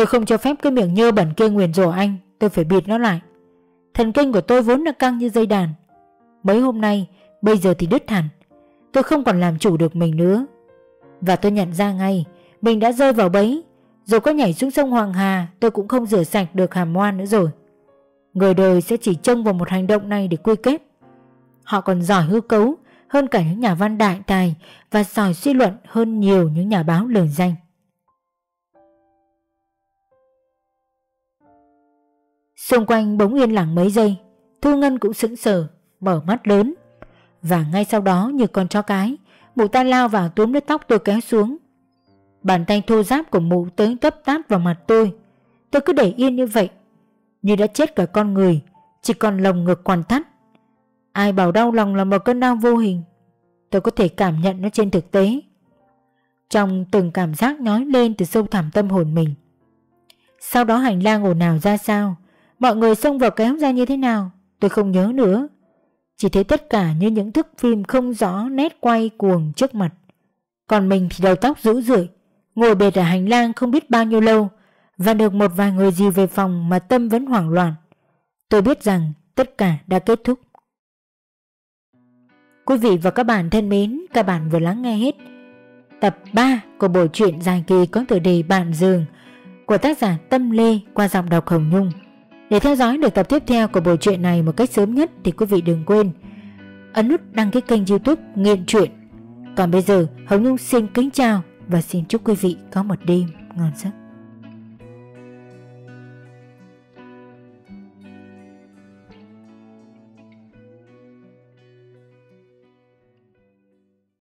Tôi không cho phép cái miệng nhơ bẩn kia nguyền rủa anh, Tôi phải bịt nó lại. Thần kinh của tôi vốn đã căng như dây đàn. Mấy hôm nay, Bây giờ thì đứt hẳn. Tôi không còn làm chủ được mình nữa. Và tôi nhận ra ngay, Mình đã rơi vào bẫy. Rồi có nhảy xuống sông Hoàng Hà, Tôi cũng không rửa sạch được hàm ngoan nữa rồi. Người đời sẽ chỉ trông vào một hành động này để quy kết. Họ còn giỏi hư cấu Hơn cả những nhà văn đại tài Và giỏi suy luận hơn nhiều những nhà báo lường danh. Xung quanh bỗng yên lặng mấy giây, Thu Ngân cũng sững sờ, Mở mắt lớn. Và ngay sau đó như con chó cái, Mụ ta lao vào túm lấy tóc tôi kéo xuống. Bàn tay thô giáp của mụ tới tấp táp vào mặt tôi. Tôi cứ để yên như vậy, Như đã chết cả con người, Chỉ còn lồng ngực quằn thắt. Ai bảo đau lòng là một cơn đau vô hình, Tôi có thể cảm nhận nó trên thực tế. Trong từng cảm giác nhói lên từ sâu thẳm tâm hồn mình. Sau đó hành lang ồn ào ra sao Mọi người xông vào kéo ra như thế nào, Tôi không nhớ nữa. Chỉ thấy tất cả như những thức phim không rõ nét quay cuồng trước mặt. Còn mình thì đầu tóc rũ rượi Ngồi bệt ở hành lang không biết bao nhiêu lâu, Và được một vài người dìu về phòng mà tâm vẫn hoảng loạn. Tôi biết rằng tất cả đã kết thúc. Quý vị và các bạn thân mến, Các bạn vừa lắng nghe hết Tập 3 của bộ truyện dài kỳ có tựa đề Bạn Giường Của tác giả Tâm Lê qua giọng đọc Hồng Nhung để theo dõi được tập tiếp theo của bộ truyện này một cách sớm nhất thì quý vị đừng quên ấn nút đăng ký kênh youtube Nghiện Truyện. Còn bây giờ, Hồng Nhung xin kính chào và xin chúc quý vị có một đêm ngon giấc.